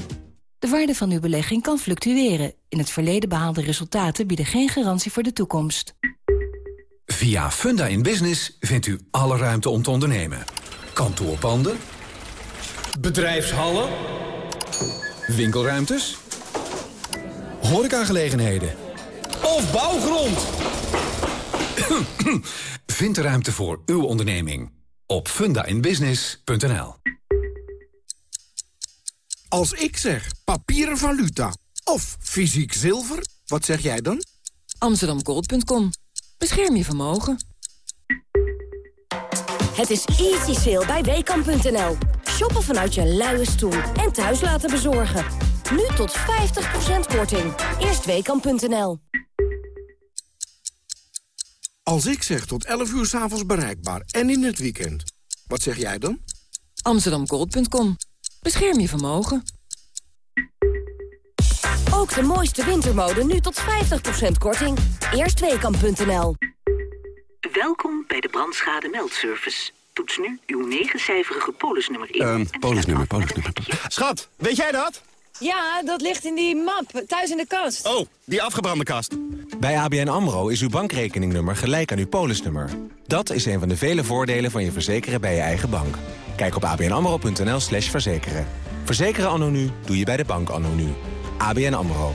De waarde van uw belegging kan fluctueren. In het verleden behaalde resultaten bieden geen garantie voor de toekomst. Via Funda in Business vindt u alle ruimte om te ondernemen. Kantoorpanden. Bedrijfshallen. Winkelruimtes. Horecagelegenheden. Of bouwgrond. Vind de ruimte voor uw onderneming op fundainbusiness.nl. Als ik zeg papieren valuta of fysiek zilver, wat zeg jij dan? Amsterdamgold.com. Bescherm je vermogen. Het is easy sale bij Weekamp.nl. Shoppen vanuit je luie stoel en thuis laten bezorgen. Nu tot 50% korting. Eerst Weekamp.nl. Als ik zeg tot 11 uur s'avonds bereikbaar en in het weekend, wat zeg jij dan? Amsterdamgold.com. Bescherm je vermogen. Ook de mooiste wintermode nu tot 50% korting. Eerstweekam.nl Welkom bij de brandschade meldservice. Toets nu uw negencijferige polisnummer in. Uh, polisnummer, polisnummer. Schat, weet jij dat? Ja, dat ligt in die map, thuis in de kast. Oh, die afgebrande kast. Bij ABN AMRO is uw bankrekeningnummer gelijk aan uw polisnummer. Dat is een van de vele voordelen van je verzekeren bij je eigen bank. Kijk op abnamro.nl slash verzekeren. Verzekeren anno nu doe je bij de bank anno nu. ABN AMRO.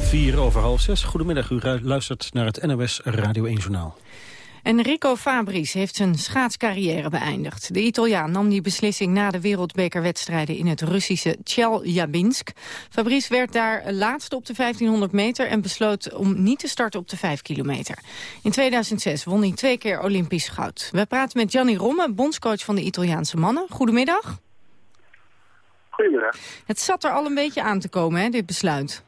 Vier over half zes. Goedemiddag, u luistert naar het NOS Radio 1 Journaal. Enrico Fabris heeft zijn schaatscarrière beëindigd. De Italiaan nam die beslissing na de wereldbekerwedstrijden in het Russische Chelyabinsk. Fabris werd daar laatste op de 1500 meter en besloot om niet te starten op de 5 kilometer. In 2006 won hij twee keer Olympisch goud. We praten met Gianni Romme, bondscoach van de Italiaanse mannen. Goedemiddag. Goedemiddag. Het zat er al een beetje aan te komen, hè, dit besluit.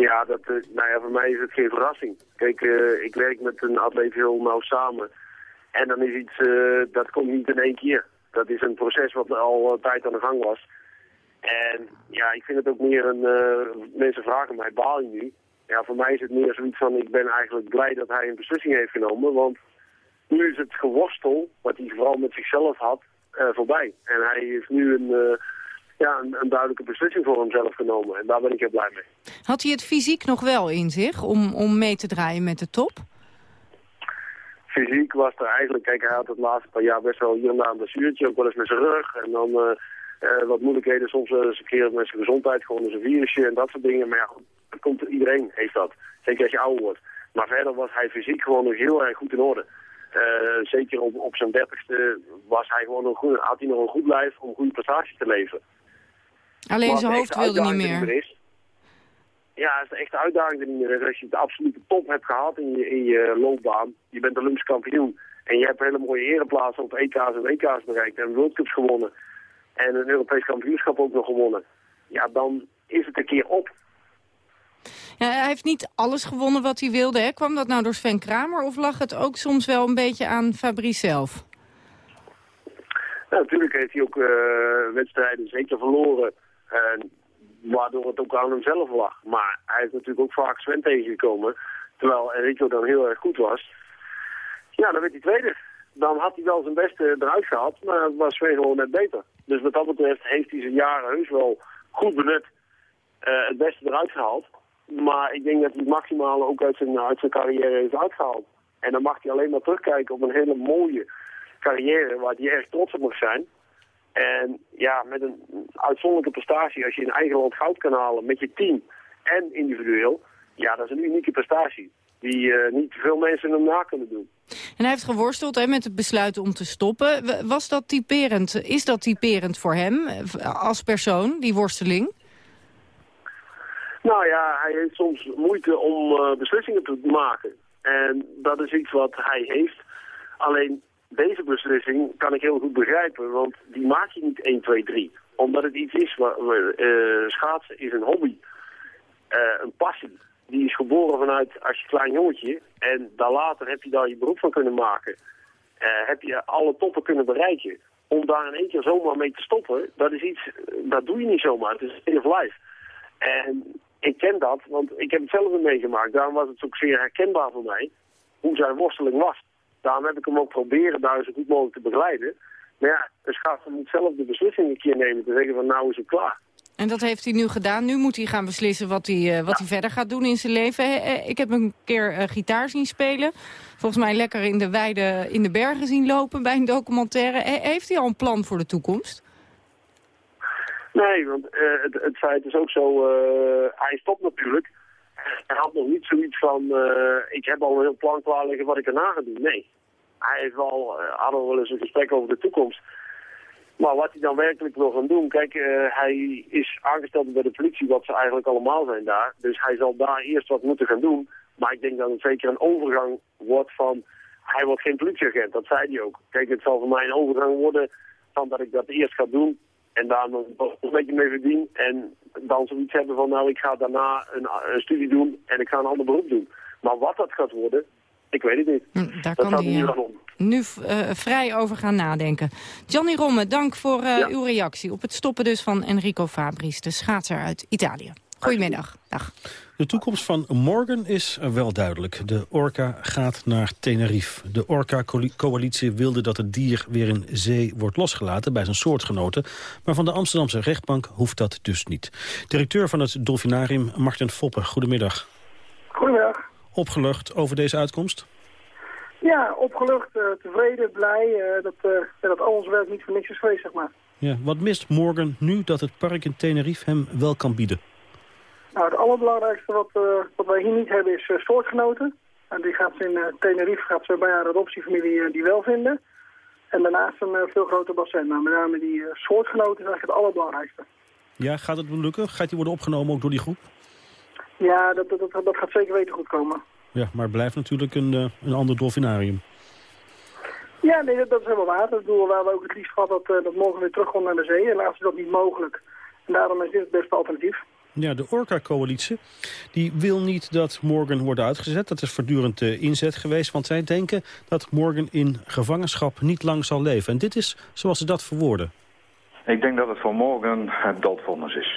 Ja, dat, eh, nou ja, voor mij is het geen verrassing. Kijk, uh, ik werk met een atleet heel nauw samen. En dan is iets, uh, dat komt niet in één keer. Dat is een proces wat al tijd aan de gang was. En ja, ik vind het ook meer een, mensen vragen mij, baal je nu? Ja, voor mij is het meer zoiets van, ik ben eigenlijk blij dat hij een beslissing heeft genomen. Want nu is het geworstel, wat hij vooral met zichzelf had, voorbij. En hij heeft nu een ja, een, een, duidelijke beslissing voor hemzelf genomen. En daar ben ik heel blij mee. Had hij het fysiek nog wel in zich om, om mee te draaien met de top? Fysiek was er eigenlijk, kijk hij had het laatste paar jaar best wel hier en daar een blessuurtje, ook wel eens met zijn rug. En dan uh, uh, wat moeilijkheden, soms eens een keer met zijn gezondheid, gewoon een virusje en dat soort dingen. Maar ja, dat komt, iedereen heeft dat, zeker als je ouder wordt. Maar verder was hij fysiek gewoon nog heel erg goed in orde. zeker op, op zijn dertigste was hij gewoon nog goed, had hij nog een goed lijf om goede prestaties te leveren. Alleen zijn hoofd wilde niet meer. Is, ja, is de echte uitdaging er niet meer is. Als je de absolute top hebt gehad in je, in je loopbaan, je bent Olympisch kampioen en je hebt hele mooie ereplaatsen op EK's en WK's bereikt en World Cups gewonnen en een Europees kampioenschap ook nog gewonnen, ja, dan is het een keer op. Ja, hij heeft niet alles gewonnen wat hij wilde. Hè? Kwam dat nou door Sven Kramer of lag het ook soms wel een beetje aan Fabrice zelf? Nou, natuurlijk heeft hij ook uh, wedstrijden zeker verloren waardoor het ook aan hemzelf lag. Maar hij is natuurlijk ook vaak Sven tegengekomen. Terwijl Enrico dan heel erg goed was. Ja, dan werd hij tweede. Dan had hij wel zijn beste eruit gehad, maar was Sven gewoon net beter. Dus wat dat betreft heeft hij zijn jaren heus wel goed benut. Uh, het beste eruit gehaald. Maar ik denk dat hij het maximale ook uit zijn, uit zijn carrière heeft uitgehaald. En dan mag hij alleen maar terugkijken op een hele mooie carrière waar hij erg trots op mag zijn. En ja, met een uitzonderlijke prestatie, als je in eigen land goud kan halen met je team en individueel, ja, dat is een unieke prestatie. Die uh, niet veel mensen hem na kunnen doen. En hij heeft geworsteld hè, met het besluit om te stoppen. Was dat typerend? Is dat typerend voor hem eh, als persoon, die worsteling? Nou ja, hij heeft soms moeite om uh, beslissingen te maken. En dat is iets wat hij heeft. Alleen deze beslissing kan ik heel goed begrijpen, want die maak je niet 1, 2, 3. Omdat het iets is, waar, uh, schaatsen is een hobby, uh, een passie. Die is geboren vanuit als je klein jongetje en daar later heb je daar je beroep van kunnen maken. Uh, heb je alle toppen kunnen bereiken. Om daar in één keer zomaar mee te stoppen, dat is iets, dat doe je niet zomaar. Het is in of life. En ik ken dat, want ik heb het zelf meegemaakt. Daarom was het ook zeer herkenbaar voor mij, hoe zijn worsteling was. Daarom heb ik hem ook proberen daar zo goed mogelijk te begeleiden. Maar ja, een schaatser moet zelf de beslissing een keer nemen. Te zeggen van nou is het klaar. En dat heeft hij nu gedaan. Nu moet hij gaan beslissen wat hij, uh, wat hij verder gaat doen in zijn leven. Ik heb een keer uh, gitaar zien spelen. Volgens mij lekker in de weide in de bergen zien lopen bij een documentaire. heeft hij al een plan voor de toekomst? Nee, want uh, het, het feit is ook zo, hij stopt natuurlijk. Hij had nog niet zoiets van, ik heb al een heel plan klaar liggen wat ik erna ga doen. Nee. Hij heeft wel, hadden we wel eens een gesprek over de toekomst. Maar wat hij dan werkelijk wil gaan doen, kijk, uh, hij is aangesteld bij de politie, wat ze eigenlijk allemaal zijn daar. Dus hij zal daar eerst wat moeten gaan doen. Maar ik denk dat het zeker een overgang wordt van, hij wordt geen politieagent, dat zei hij ook. Kijk, het zal voor mij een overgang worden van dat ik dat eerst ga doen en daar nog een beetje mee verdien. En dan zoiets hebben van, nou, ik ga daarna een, een, studie doen en ik ga een ander beroep doen. Maar wat dat gaat worden, ik weet het niet. Hm, daar dat kan hij nu uh, vrij over gaan nadenken. Johnny Romme, dank voor uh, ja. uw reactie op het stoppen dus van Enrico Fabris, de schaatser uit Italië. Goedemiddag. Dag. De toekomst van Morgan is wel duidelijk. De Orca gaat naar Tenerife. De Orca-coalitie wilde dat het dier weer in zee wordt losgelaten bij zijn soortgenoten. Maar van de Amsterdamse rechtbank hoeft dat dus niet. Directeur van het Dolfinarium, Martin Foppe, goedemiddag. Goedemiddag. Opgelucht over deze uitkomst? Ja, opgelucht, uh, tevreden, blij uh, dat, uh, dat al ons werk niet voor niks is geweest, zeg maar. Ja, wat mist Morgan nu dat het park in Tenerife hem wel kan bieden? Nou, het allerbelangrijkste wat, wat wij hier niet hebben is soortgenoten. En die gaat ze in Tenerife gaat ze bij haar adoptiefamilie die wel vinden. En daarnaast een veel groter bassin. Maar met name die soortgenoten is eigenlijk het allerbelangrijkste. Ja, gaat het lukken? Gaat die worden opgenomen ook door die groep? Ja, dat, dat, dat, dat gaat zeker weten goed komen. Ja, maar het blijft natuurlijk een, een ander dolfinarium. Ja, nee, dat, is helemaal waar. Dat bedoel, we ook het liefst gehad dat, uh, dat morgen weer terugkomt naar de zee. Helaas is dat niet mogelijk. En daarom is dit het beste alternatief. Ja, de Orca-coalitie die wil niet dat Morgan wordt uitgezet. Dat is voortdurend uh, inzet geweest, want zij denken dat Morgan in gevangenschap niet lang zal leven. En dit is zoals ze dat verwoorden. Ik denk dat het voor Morgan het doodvonnis is.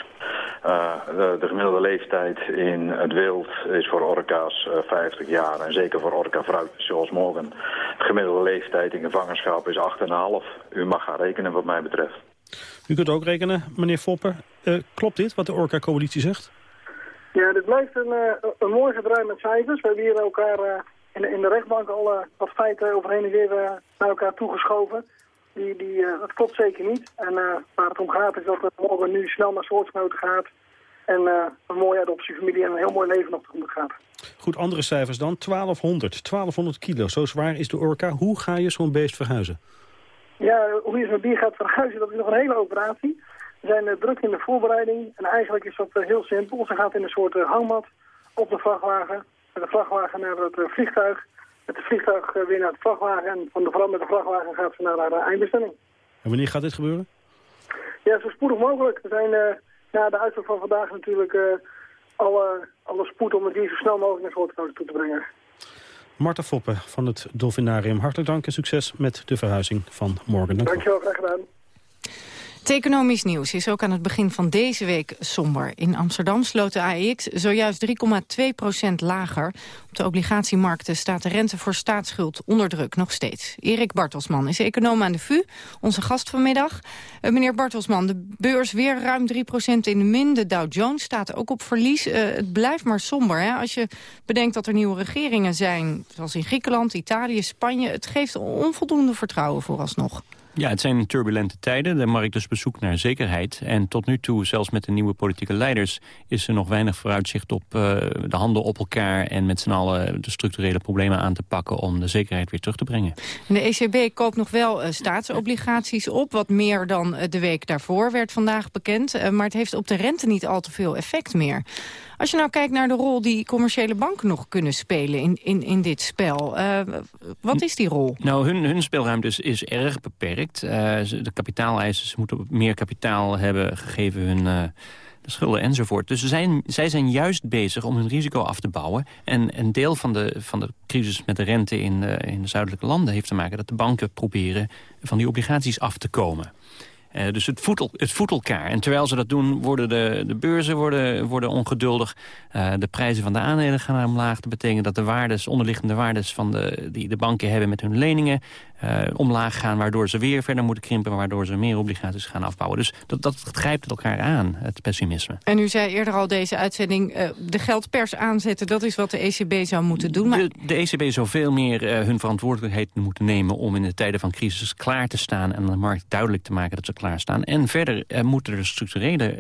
Uh, de, de, gemiddelde leeftijd in het wild is voor orka's uh, 50 jaar. En zeker voor orka-vrouwtjes zoals Morgan. De gemiddelde leeftijd in gevangenschap is 8,5. U mag gaan rekenen wat mij betreft. U kunt ook rekenen, meneer Foppen. Uh, klopt dit, wat de Orca-coalitie zegt? Ja, dit blijft een, een mooi gedraai met cijfers. We hebben hier elkaar in, in, de rechtbank al wat feiten overheen en weer naar elkaar toegeschoven. Die, die, dat klopt zeker niet. En waar het om gaat is dat het morgen nu snel naar soortgenoten gaat. En een mooie adoptiefamilie en een heel mooi leven nog tegemoet gaat. Goed, andere cijfers dan. 1200. 1200 kilo. Zo zwaar is de orka. Hoe ga je zo'n beest verhuizen? Ja, hoe je zo'n bier gaat verhuizen, dat is nog een hele operatie. We zijn uh, druk in de voorbereiding. En eigenlijk is dat uh, heel simpel. Ze gaat in een soort uh, hangmat op de vrachtwagen. Met de vrachtwagen naar het vliegtuig. Met de vliegtuig weer naar het vrachtwagen. En van de, met de vrachtwagen gaat ze naar haar eindbestemming. En wanneer gaat dit gebeuren? Ja, zo spoedig mogelijk. We zijn na de uitslag van vandaag natuurlijk alle, alle spoed om het dier zo snel mogelijk naar soortgenoten toe te brengen. Marta Foppe van het Dolfinarium. Hartelijk dank en succes met de verhuizing van morgen. Dank Dankjewel, graag gedaan. Het economisch nieuws is ook aan het begin van deze week somber. In Amsterdam sloot de AEX zojuist 3,2 procent lager. Op de obligatiemarkten staat de rente voor staatsschuld onder druk nog steeds. Erik Bartelsman is econoom aan de VU, onze gast vanmiddag. Uh, meneer Bartelsman, de beurs weer ruim 3 procent in de min. De Dow Jones staat ook op verlies. Uh, het blijft maar somber. Hè? Als je bedenkt dat er nieuwe regeringen zijn, zoals in Griekenland, Italië, Spanje... het geeft onvoldoende vertrouwen vooralsnog. Ja, het zijn turbulente tijden. De markt dus bezoekt naar zekerheid. En tot nu toe, zelfs met de nieuwe politieke leiders... is er nog weinig vooruitzicht op uh, de handen op elkaar... en met z'n allen de structurele problemen aan te pakken... om de zekerheid weer terug te brengen. de ECB koopt nog wel uh, staatsobligaties op. Wat meer dan uh, de week daarvoor werd vandaag bekend. maar het heeft op de rente niet al te veel effect meer. Als je nou kijkt naar de rol die commerciële banken nog kunnen spelen in, in, in dit spel. Uh, wat is die rol? Nou, hun, hun speelruimte is, is erg beperkt. Uh, de kapitaaleisers moeten meer kapitaal hebben gegeven hun... De schulden enzovoort. Dus zijn, zij zijn juist bezig om hun risico af te bouwen. En een deel van de, van de crisis met de rente in in de zuidelijke landen heeft te maken... dat de banken proberen van die obligaties af te komen. Uh, dus het voedt, het voedt elkaar. En terwijl ze dat doen, worden de, de beurzen worden, worden ongeduldig. Uh, de prijzen van de aandelen gaan omlaag. Dat betekent dat de waardes, onderliggende waardes van de, die de banken hebben met hun leningen... Uh, omlaag gaan, waardoor ze weer verder moeten krimpen... waardoor ze meer obligaties gaan afbouwen. Dus dat, dat grijpt elkaar aan, het pessimisme. En u zei eerder al deze uitzending... Uh, de geldpers aanzetten, dat is wat de ECB zou moeten doen. Maar... De, de ECB zou veel meer uh, hun verantwoordelijkheid moeten nemen... om in de tijden van crisis klaar te staan... en de markt duidelijk te maken dat ze klaar staan. En verder moeten er structurele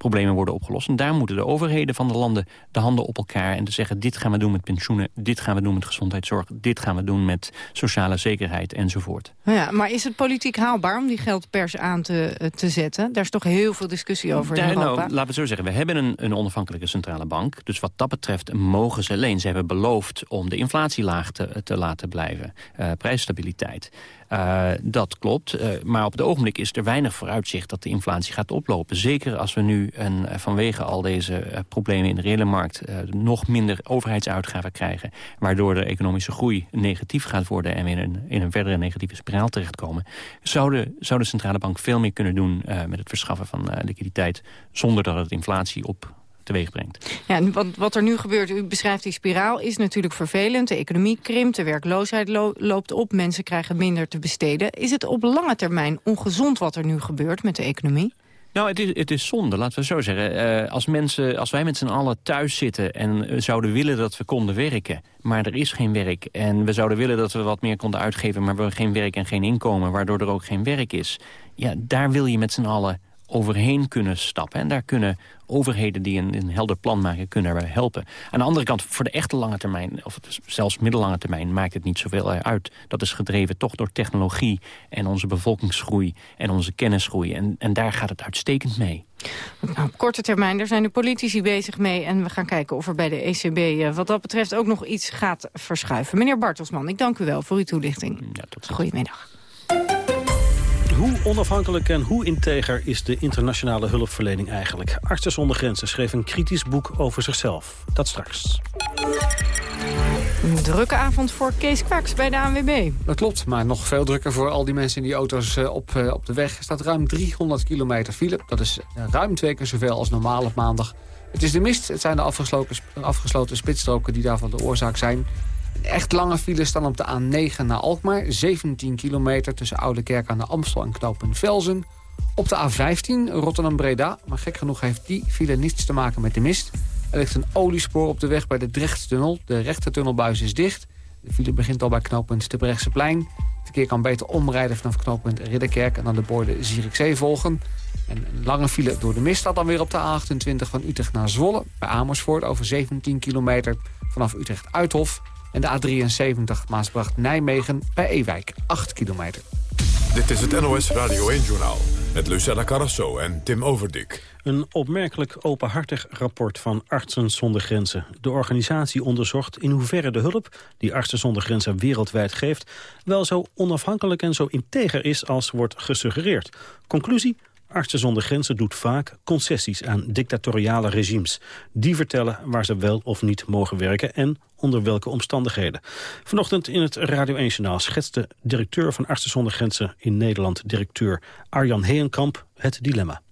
problemen worden opgelost. En daar moeten de overheden van de landen de handen op elkaar... en te zeggen, dit gaan we doen met pensioenen, dit gaan we doen met gezondheidszorg... dit gaan we doen met sociale zekerheid enzovoort. Ja, maar is het politiek haalbaar om die geldpers aan te, eh, te zetten? Daar is toch heel veel discussie over in Europa? Nou, laten we zo zeggen, we hebben een, een onafhankelijke centrale bank. Dus wat dat betreft mogen ze alleen. Ze hebben beloofd om de inflatie laag te, te laten blijven. Uh, prijsstabiliteit. Uh, dat klopt, uh, maar op het ogenblik is er weinig vooruitzicht dat de inflatie gaat oplopen. Zeker als we nu een, vanwege al deze problemen in de reële markt nog minder overheidsuitgaven krijgen. Waardoor de economische groei negatief gaat worden en weer in, in een verdere negatieve spiraal terechtkomen. Zou de, zou de centrale bank veel meer kunnen doen met het verschaffen van liquiditeit zonder dat het inflatie op teweeg brengt. Ja, en wat, wat er nu gebeurt, u beschrijft die spiraal, is natuurlijk vervelend. De economie krimpt, de werkloosheid loopt op, mensen krijgen minder te besteden. Is het op lange termijn ongezond wat er nu gebeurt met de economie? Nou, het is, het is zonde, laten we zo zeggen. Uh, als, mensen, als wij met z'n allen thuis zitten en zouden willen dat we konden werken... maar er is geen werk en we zouden willen dat we wat meer konden uitgeven... maar we hebben geen werk en geen inkomen, waardoor er ook geen werk is... ja, daar wil je met z'n allen overheen kunnen stappen. En daar kunnen overheden die een, een helder plan maken, kunnen erbij helpen. Aan de andere kant, voor de echte lange termijn, of zelfs middellange termijn, maakt het niet zoveel uit. Dat is gedreven toch door technologie en onze bevolkingsgroei en onze kennisgroei. En, en daar gaat het uitstekend mee. Nou, op korte termijn, daar zijn de politici bezig mee. En we gaan kijken of er bij de ECB uh, wat dat betreft ook nog iets gaat verschuiven. Meneer Bartelsman, ik dank u wel voor uw toelichting. Ja, tot Goedemiddag. Hoe onafhankelijk en hoe integer is de internationale hulpverlening eigenlijk? Artsen zonder Grenzen schreef een kritisch boek over zichzelf. Dat straks. Een drukke avond voor Kees Kwaks bij de ANWB. Dat klopt, maar nog veel drukker voor al die mensen in die auto's uh, op, uh, op de weg. Er staat ruim 300 kilometer file. Dat is uh, ruim twee keer zoveel als normaal op maandag. Het is de mist, het zijn de afgesloten, afgesloten spitsstroken die daarvan de oorzaak zijn. Echt lange files staan op de A9 naar Alkmaar. 17 kilometer tussen Oudekerk aan de Amstel en knooppunt Velzen. Op de A15 Rotterdam-Breda. Maar gek genoeg heeft die file niets te maken met de mist. Er ligt een oliespoor op de weg bij de Drechtstunnel. De rechtertunnelbuis is dicht. De file begint al bij knooppunt de Plein. Het verkeer kan beter omrijden vanaf knooppunt Ridderkerk... en dan de borden Zierikzee volgen. En een lange file door de mist staat dan weer op de A28 van Utrecht naar Zwolle. Bij Amersfoort over 17 kilometer vanaf Utrecht-Uithof. En de A73 Maasbracht-Nijmegen bij Ewijk, 8 kilometer. Dit is het NOS Radio 1-journaal met Lucella Carrasso en Tim Overdik. Een opmerkelijk openhartig rapport van Artsen zonder Grenzen. De organisatie onderzocht in hoeverre de hulp die Artsen zonder Grenzen wereldwijd geeft... wel zo onafhankelijk en zo integer is als wordt gesuggereerd. Conclusie? Artsen zonder Grenzen doet vaak concessies aan dictatoriale regimes. Die vertellen waar ze wel of niet mogen werken en onder welke omstandigheden. Vanochtend in het Radio 1-journaal schetste directeur van Artsen zonder Grenzen in Nederland, directeur Arjan Heenkamp, het dilemma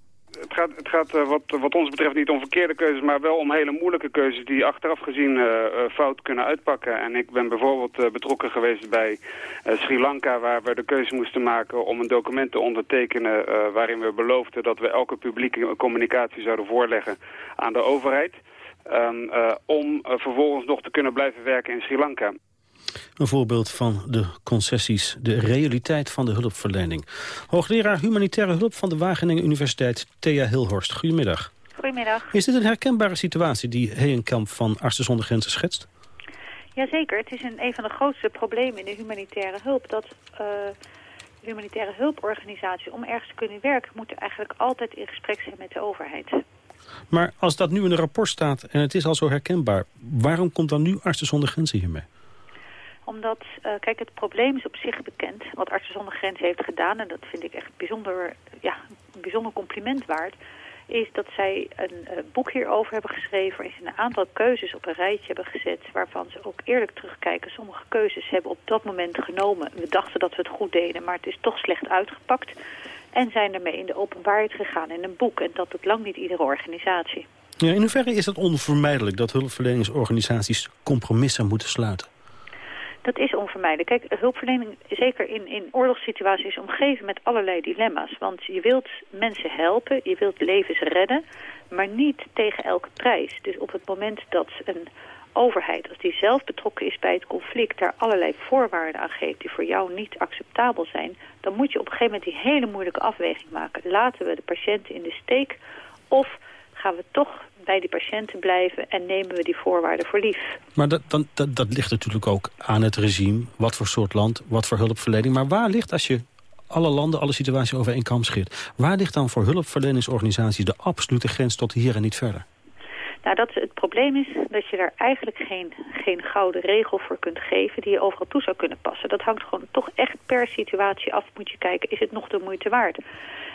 het gaat, het gaat uh, wat, wat ons betreft niet om verkeerde keuzes, maar wel om hele moeilijke keuzes die achteraf gezien uh, fout kunnen uitpakken. En ik ben bijvoorbeeld betrokken geweest bij Sri Lanka, waar we de keuze moesten maken om een document te ondertekenen waarin we beloofden dat we elke publieke communicatie zouden voorleggen aan de overheid. Um, om vervolgens nog te kunnen blijven werken in Sri Lanka. Een voorbeeld van de concessies, de realiteit van de hulpverlening. Hoogleraar Humanitaire Hulp van de Wageningen Universiteit, Thea Hilhorst. Goedemiddag. Goedemiddag. Is dit een herkenbare situatie die Heenkamp van Artsen zonder Grenzen schetst? Jazeker, het is een, een van de grootste problemen in de humanitaire hulp... dat uh, humanitaire hulporganisaties om ergens te kunnen werken... moeten eigenlijk altijd in gesprek zijn met de overheid. Maar als dat nu in een rapport staat en het is al zo herkenbaar... waarom komt dan nu Artsen zonder Grenzen hiermee? Omdat, uh, kijk, het probleem is op zich bekend. Wat Artsen zonder Grenzen heeft gedaan, en dat vind ik echt bijzonder, ja, een bijzonder compliment waard... is dat zij een uh, boek hierover hebben geschreven... waarin een aantal keuzes op een rijtje hebben gezet... waarvan ze ook eerlijk terugkijken. Sommige keuzes hebben op dat moment genomen. We dachten dat we het goed deden, maar het is toch slecht uitgepakt. En zijn daarmee in de openbaarheid gegaan in een boek. En dat doet lang niet iedere organisatie. Ja, in hoeverre is het onvermijdelijk dat hulpverleningsorganisaties compromissen moeten sluiten? Dat is onvermijdelijk. Kijk, hulpverlening, zeker in, in oorlogssituaties, is omgeven met allerlei dilemma's. Want je wilt mensen helpen, je wilt levens redden, maar niet tegen elke prijs. Dus op het moment dat een overheid, als die zelf betrokken is bij het conflict... daar allerlei voorwaarden aan geeft die voor jou niet acceptabel zijn... dan moet je op een gegeven moment die hele moeilijke afweging maken. Laten we de patiënten in de steek of gaan we toch bij die patiënten blijven en nemen we die voorwaarden voor lief. Maar dat, dan, dat, dat ligt natuurlijk ook aan het regime. Wat voor soort land, wat voor hulpverlening. Maar waar ligt, als je alle landen, alle situaties over één kam scheert... waar ligt dan voor hulpverleningsorganisaties de absolute grens tot hier en niet verder? Nou, dat, het probleem is dat je daar eigenlijk geen, geen gouden regel voor kunt geven... die je overal toe zou kunnen passen. Dat hangt gewoon toch echt per situatie af. Moet je kijken, is het nog de moeite waard?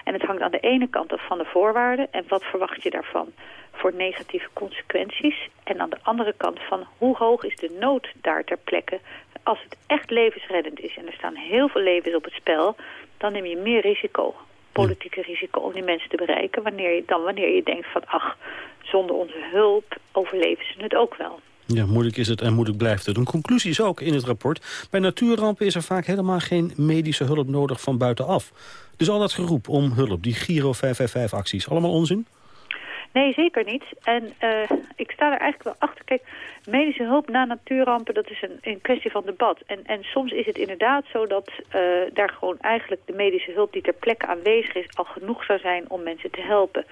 En het hangt aan de ene kant af van de voorwaarden... en wat verwacht je daarvan voor negatieve consequenties. En aan de andere kant van hoe hoog is de nood daar ter plekke. Als het echt levensreddend is en er staan heel veel levens op het spel... dan neem je meer risico, politieke risico om die mensen te bereiken... Wanneer je, dan wanneer je denkt van ach, zonder onze hulp overleven ze het ook wel. Ja, moeilijk is het en moeilijk blijft het. Een conclusie is ook in het rapport. Bij natuurrampen is er vaak helemaal geen medische hulp nodig van buitenaf. Dus al dat geroep om hulp, die Giro 555-acties, allemaal onzin? Nee, zeker niet. En uh, ik sta er eigenlijk wel achter. Kijk, medische hulp na natuurrampen, dat is een, een kwestie van debat. En, en soms is het inderdaad zo dat uh, daar gewoon eigenlijk de medische hulp die ter plekke aanwezig is... al genoeg zou zijn om mensen te helpen.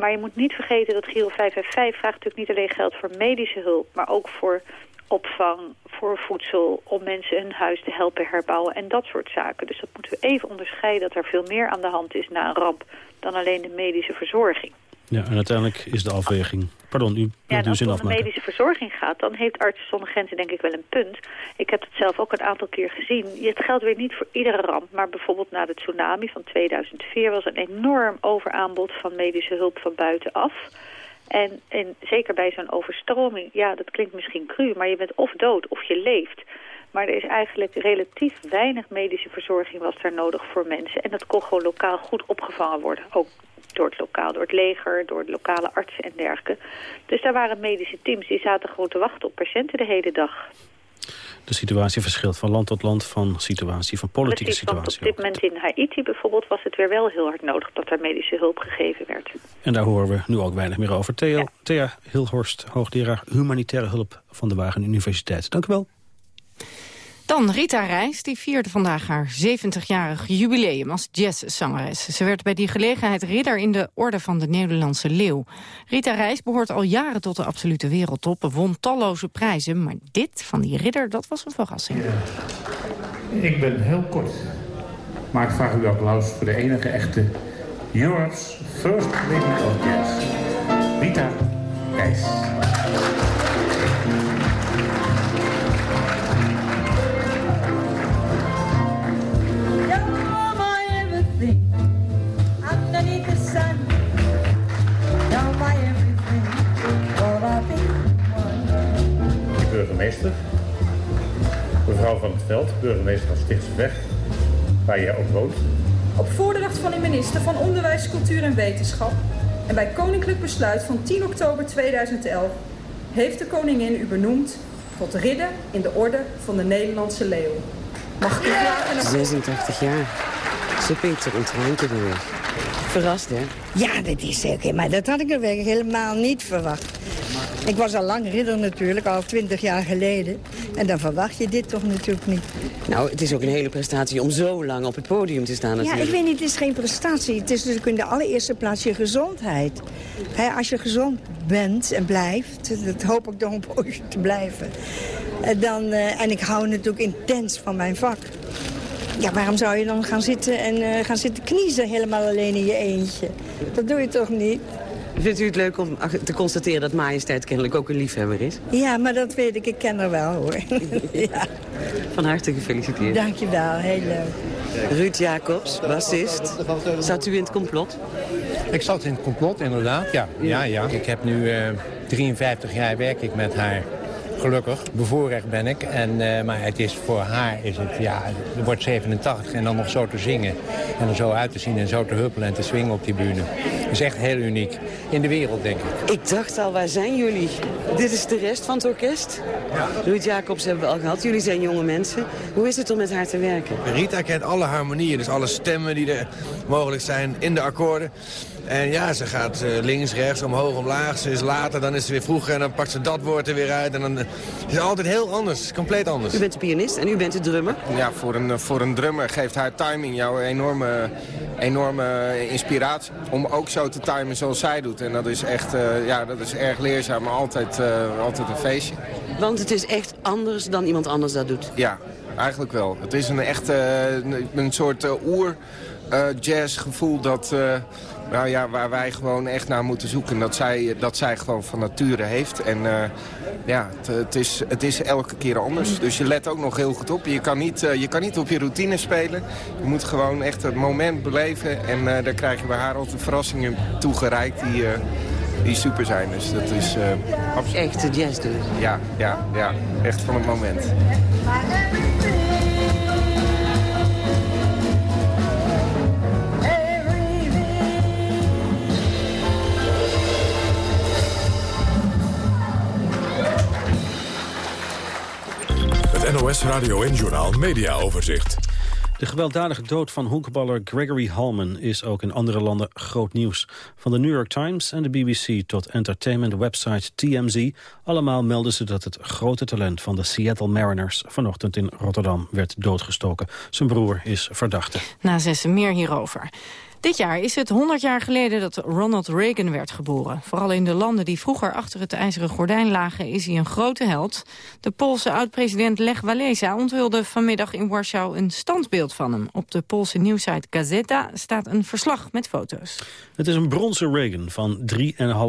Maar je moet niet vergeten dat Giro 555 vraagt natuurlijk niet alleen geld voor medische hulp... maar ook voor opvang, voor voedsel, om mensen hun huis te helpen herbouwen en dat soort zaken. Dus dat moeten we even onderscheiden dat er veel meer aan de hand is na een ramp dan alleen de medische verzorging. Ja, en uiteindelijk is de afweging... Pardon, u ja, als het om de medische verzorging gaat, dan heeft Artsen zonder Grenzen denk ik wel een punt. Ik heb het zelf ook een aantal keer gezien. Het geldt weer niet voor iedere ramp, maar bijvoorbeeld na de tsunami van 2004 was een enorm overaanbod van medische hulp van buitenaf. En, en zeker bij zo'n overstroming, ja, dat klinkt misschien cru, maar je bent of dood of je leeft. Maar er is eigenlijk relatief weinig medische verzorging was daar nodig voor mensen. En dat kon gewoon lokaal goed opgevangen worden. Ook door het lokaal, door het leger, door de lokale artsen en dergelijke. Dus daar waren medische teams, die zaten gewoon te wachten op patiënten de hele dag. De situatie verschilt van land tot land, van situatie, van politieke Precies, situatie. Op dit moment in Haiti bijvoorbeeld was het weer wel heel hard nodig dat er medische hulp gegeven werd. En daar horen we nu ook weinig meer over. Thea, Thea Hilhorst, hoogleraar humanitaire hulp van de Wagen Universiteit. Dank u wel. Dan Rita Reis, die vierde vandaag haar 70-jarig jubileum als jazzzangeres. Ze werd bij die gelegenheid ridder in de Orde van de Nederlandse Leeuw. Rita Reis behoort al jaren tot de absolute wereldtop, won talloze prijzen. Maar dit van die ridder, dat was een verrassing. Ik ben heel kort, maar ik vraag u applaus voor de enige echte Europe's First Lady of Jazz, Rita Reis. Burgemeester. Mevrouw van het Veld, burgemeester van Stichtsweg, waar jij ook woont. Op voordracht van de minister van Onderwijs, Cultuur en Wetenschap... en bij koninklijk besluit van 10 oktober 2011... heeft de koningin u benoemd tot ridder in de orde van de Nederlandse leeuw. Mag ik u vragen... 86 jaar. Ze pikt er een traantje door. Verrast, hè? Ja, dat is oké, maar dat had ik er helemaal niet verwacht. Ik was al lang ridder natuurlijk, al twintig jaar geleden. En dan verwacht je dit toch natuurlijk niet. Nou, het is ook een hele prestatie om zo lang op het podium te staan natuurlijk. Ja, ik weet niet, het is geen prestatie. Het is natuurlijk in de allereerste plaats je gezondheid. als je gezond bent en blijft, dat hoop ik dan op je te blijven. Dan, uh, en ik hou natuurlijk intens van mijn vak. Ja, waarom zou je dan gaan zitten en uh, gaan zitten kniezen helemaal alleen in je eentje? Dat doe je toch niet? Vindt u het leuk om te constateren dat majesteit kennelijk ook een liefhebber is? Ja, maar dat weet ik. Ik ken haar wel, hoor. ja. Van harte gefeliciteerd. Dank je wel. Heel leuk. Ruud Jacobs, bassist. Zat u in het complot? Ik zat in het complot, inderdaad. Ja, ja, ja. Ik heb nu uh, 53 jaar werk ik met haar gelukkig. Bevoorrecht ben ik. En, uh, maar het is voor haar is het, ja, er wordt 87 en dan nog zo te zingen. En er zo uit te zien en zo te huppelen en te swingen op die bühne. Dat is echt heel uniek. In de wereld, denk ik. Ik dacht al, waar zijn jullie? Dit is de rest van het orkest? Ja. Ruud Jacobs hebben we al gehad. Jullie zijn jonge mensen. Hoe is het om met haar te werken? Rita kent alle harmonieën, dus alle stemmen die er mogelijk zijn in de akkoorden. En ja, ze gaat uh, links, rechts, omhoog, omlaag. Ze is later, dan is ze weer vroeger en dan pakt ze dat woord er weer uit. En dan uh, is het altijd heel anders, compleet anders. U bent de pianist en u bent de drummer? Ja, voor een, voor een drummer geeft haar timing jou enorme, enorme inspiratie. Om ook zo te timen zoals zij doet. En dat is echt, uh, ja, dat is erg leerzaam, maar altijd, altijd een feestje. Want het is echt anders dan iemand anders dat doet? Ja, eigenlijk wel. Het is een echt een soort oer jazzgevoel dat nou ja, waar wij gewoon echt naar moeten zoeken. Dat zij, dat zij gewoon van nature heeft. En uh, ja, het, is, het is elke keer anders. Dus je let ook nog heel goed op. Je kan niet, uh, je kan niet op je routine spelen. Je moet gewoon echt het moment beleven. En uh, daar krijg je bij haar altijd verrassingen toegereikt die, die super zijn. Dus dat is absoluut... Echte jazz dus? Ja, ja, ja. Echt van het moment. NOS Radio en Journal Media Overzicht. De gewelddadige dood van honkballer Gregory Hallman is ook in andere landen groot nieuws. Van de New York Times en de BBC tot entertainment website TMZ... allemaal melden ze dat het grote talent van de Seattle Mariners... vanochtend in Rotterdam werd doodgestoken. Zijn broer is verdachte. Na zessen meer hierover. Dit jaar is het 100 jaar geleden dat Ronald Reagan werd geboren. Vooral in de landen die vroeger achter het ijzeren gordijn lagen is hij een grote held. De Poolse oud-president Lech Walesa onthulde vanmiddag in Warschau een standbeeld van hem. Op de Poolse nieuwsite Gazeta staat een verslag met foto's. Het is een bronzen Reagan van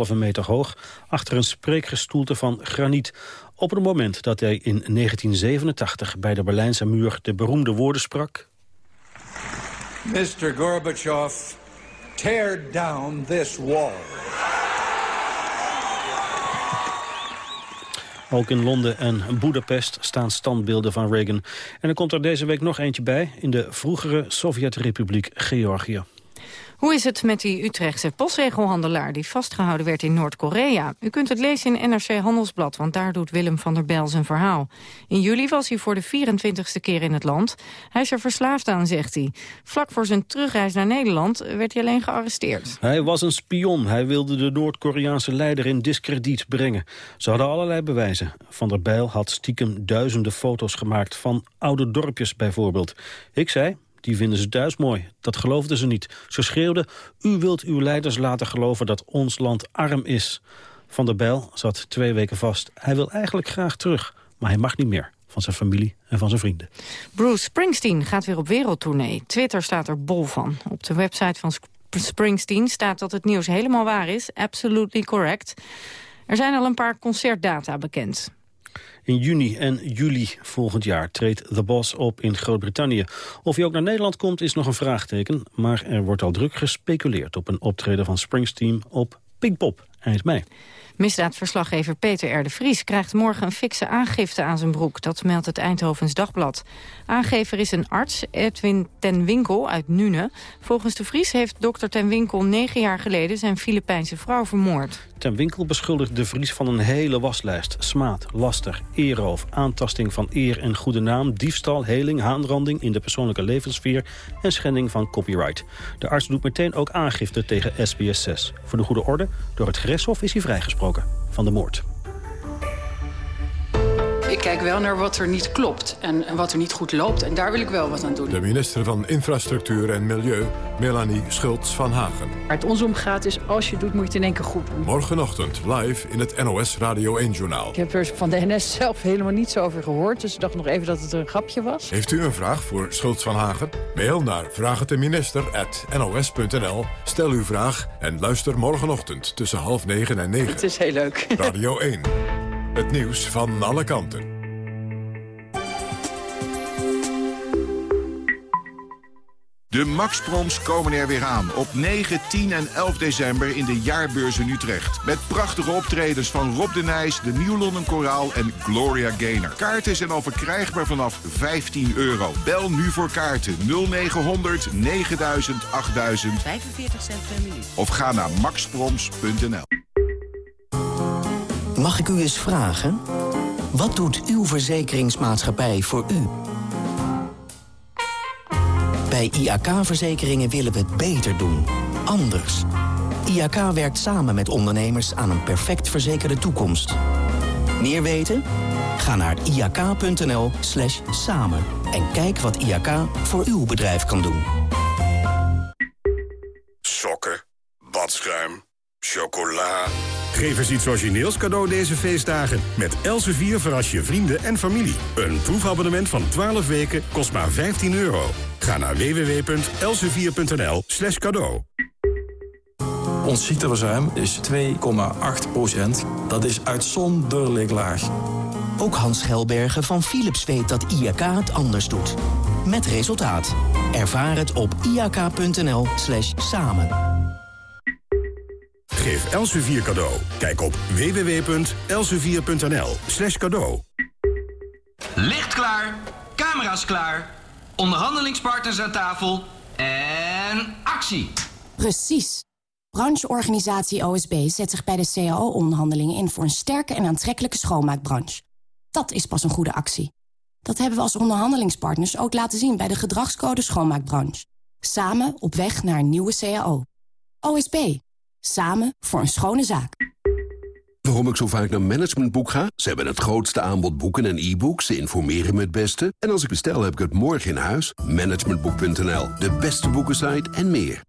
3,5 meter hoog achter een spreekgestoelte van graniet. Op het moment dat hij in 1987 bij de Berlijnse muur de beroemde woorden sprak... Mr. Gorbachev, tear down this wall. Ook in Londen en Boedapest staan standbeelden van Reagan. En er komt er deze week nog eentje bij in de vroegere Sovjet-republiek Georgië. Hoe is het met die Utrechtse postzegelhandelaar die vastgehouden werd in Noord-Korea? U kunt het lezen in NRC Handelsblad, want daar doet Willem van der Bel zijn verhaal. In juli was hij voor de 24ste keer in het land. Hij is er verslaafd aan, zegt hij. Vlak voor zijn terugreis naar Nederland werd hij alleen gearresteerd. Hij was een spion. Hij wilde de Noord-Koreaanse leider in diskrediet brengen. Ze hadden allerlei bewijzen. Van der Bijl had stiekem duizenden foto's gemaakt van oude dorpjes bijvoorbeeld. Ik zei, die vinden ze thuis mooi. Dat geloofden ze niet. Ze schreeuwden, u wilt uw leiders laten geloven dat ons land arm is. Van der Bijl zat twee weken vast. Hij wil eigenlijk graag terug, maar hij mag niet meer van zijn familie en van zijn vrienden. Bruce Springsteen gaat weer op wereldtournee. Twitter staat er bol van. Op de website van Springsteen staat dat het nieuws helemaal waar is. Absolutely correct. Er zijn al een paar concertdata bekend. In juni en juli volgend jaar treedt The Boss op in Groot-Brittannië. Of hij ook naar Nederland komt is nog een vraagteken. Maar er wordt al druk gespeculeerd op een optreden van Springsteen op Pinkpop eind mei. Misdaadverslaggever Peter R. de Vries krijgt morgen een fikse aangifte aan zijn broek. Dat meldt het Eindhovens Dagblad. Aangever is een arts, Edwin ten Winkel uit Nune. Volgens de Vries heeft dokter ten Winkel negen jaar geleden zijn Filipijnse vrouw vermoord. Ten Winkel beschuldigt de Vries van een hele waslijst. Smaad, laster, eerroof, aantasting van eer en goede naam... diefstal, heling, haanranding in de persoonlijke levenssfeer... en schending van copyright. De arts doet meteen ook aangifte tegen SBS 6. Voor de goede orde, door het gerechtshof is hij vrijgesproken van de moord. Ik kijk wel naar wat er niet klopt en, en wat er niet goed loopt. En daar wil ik wel wat aan doen. De minister van Infrastructuur en Milieu, Melanie Schultz van Hagen. Waar het ons om gaat is, als je het doet, moet je het in één keer goed doen. Morgenochtend live in het NOS Radio 1-journaal. Ik heb er van de NS zelf helemaal niets over gehoord. Dus ik dacht nog even dat het een grapje was. Heeft u een vraag voor Schultz van Hagen? Mail naar vraagteminister.nos.nl. Stel uw vraag en luister morgenochtend tussen half negen en negen. Het is heel leuk. Radio 1. Het nieuws van alle kanten. De Max Proms komen er weer aan op 9, 10 en 11 december in de jaarbeurs in Utrecht. Met prachtige optredens van Rob de Nijs, de Nieuw London Koraal en Gloria Gaynor. Kaarten zijn al verkrijgbaar vanaf 15 euro. Bel nu voor kaarten 0900 9000 8000 45 cent per minuut. of ga naar maxproms.nl. Mag ik u eens vragen? Wat doet uw verzekeringsmaatschappij voor u? Bij IAK-verzekeringen willen we het beter doen. Anders. IAK werkt samen met ondernemers aan een perfect verzekerde toekomst. Meer weten? Ga naar iak.nl slash samen en kijk wat IAK voor uw bedrijf kan doen. Sokken, badschuim, chocola. Geef eens iets origineels cadeau deze feestdagen. Met Elsevier verras je vrienden en familie. Een proefabonnement van 12 weken kost maar 15 euro. Ga naar www.elsevier.nl slash cadeau. Ons ziekteverzuim is 2,8 procent. Dat is uitzonderlijk laag. Ook Hans Schelbergen van Philips weet dat IAK het anders doet. Met resultaat. Ervaar het op iak.nl slash samen. Geef Elsevier cadeau. Kijk op www.elsevier.nl slash cadeau. Licht klaar, camera's klaar, onderhandelingspartners aan tafel en actie. Precies. Brancheorganisatie OSB zet zich bij de CAO-onderhandelingen in... voor een sterke en aantrekkelijke schoonmaakbranche. Dat is pas een goede actie. Dat hebben we als onderhandelingspartners ook laten zien bij de gedragscode schoonmaakbranche. Samen op weg naar een nieuwe CAO. OSB. Samen voor een schone zaak. Waarom ik zo vaak naar Managementboek ga? Ze hebben het grootste aanbod boeken en e-books. Ze informeren me het beste. En als ik bestel, heb ik het morgen in huis. Managementboek.nl, de beste boekensite en meer.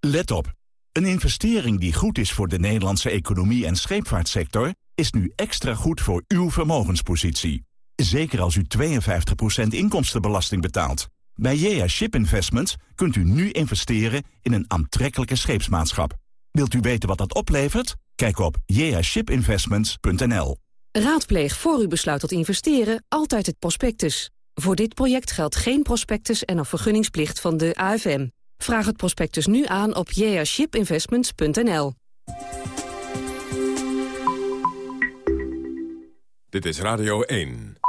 Let op. Een investering die goed is voor de Nederlandse economie en scheepvaartsector... is nu extra goed voor uw vermogenspositie. Zeker als u 52% inkomstenbelasting betaalt. Bij JA Ship Investments kunt u nu investeren in een aantrekkelijke scheepsmaatschap. Wilt u weten wat dat oplevert? Kijk op jashipinvestments.nl. Raadpleeg voor u besluit tot investeren altijd het prospectus. Voor dit project geldt geen prospectus en een vergunningsplicht van de AFM. Vraag het prospectus nu aan op jashipinvestments.nl. Dit is Radio 1.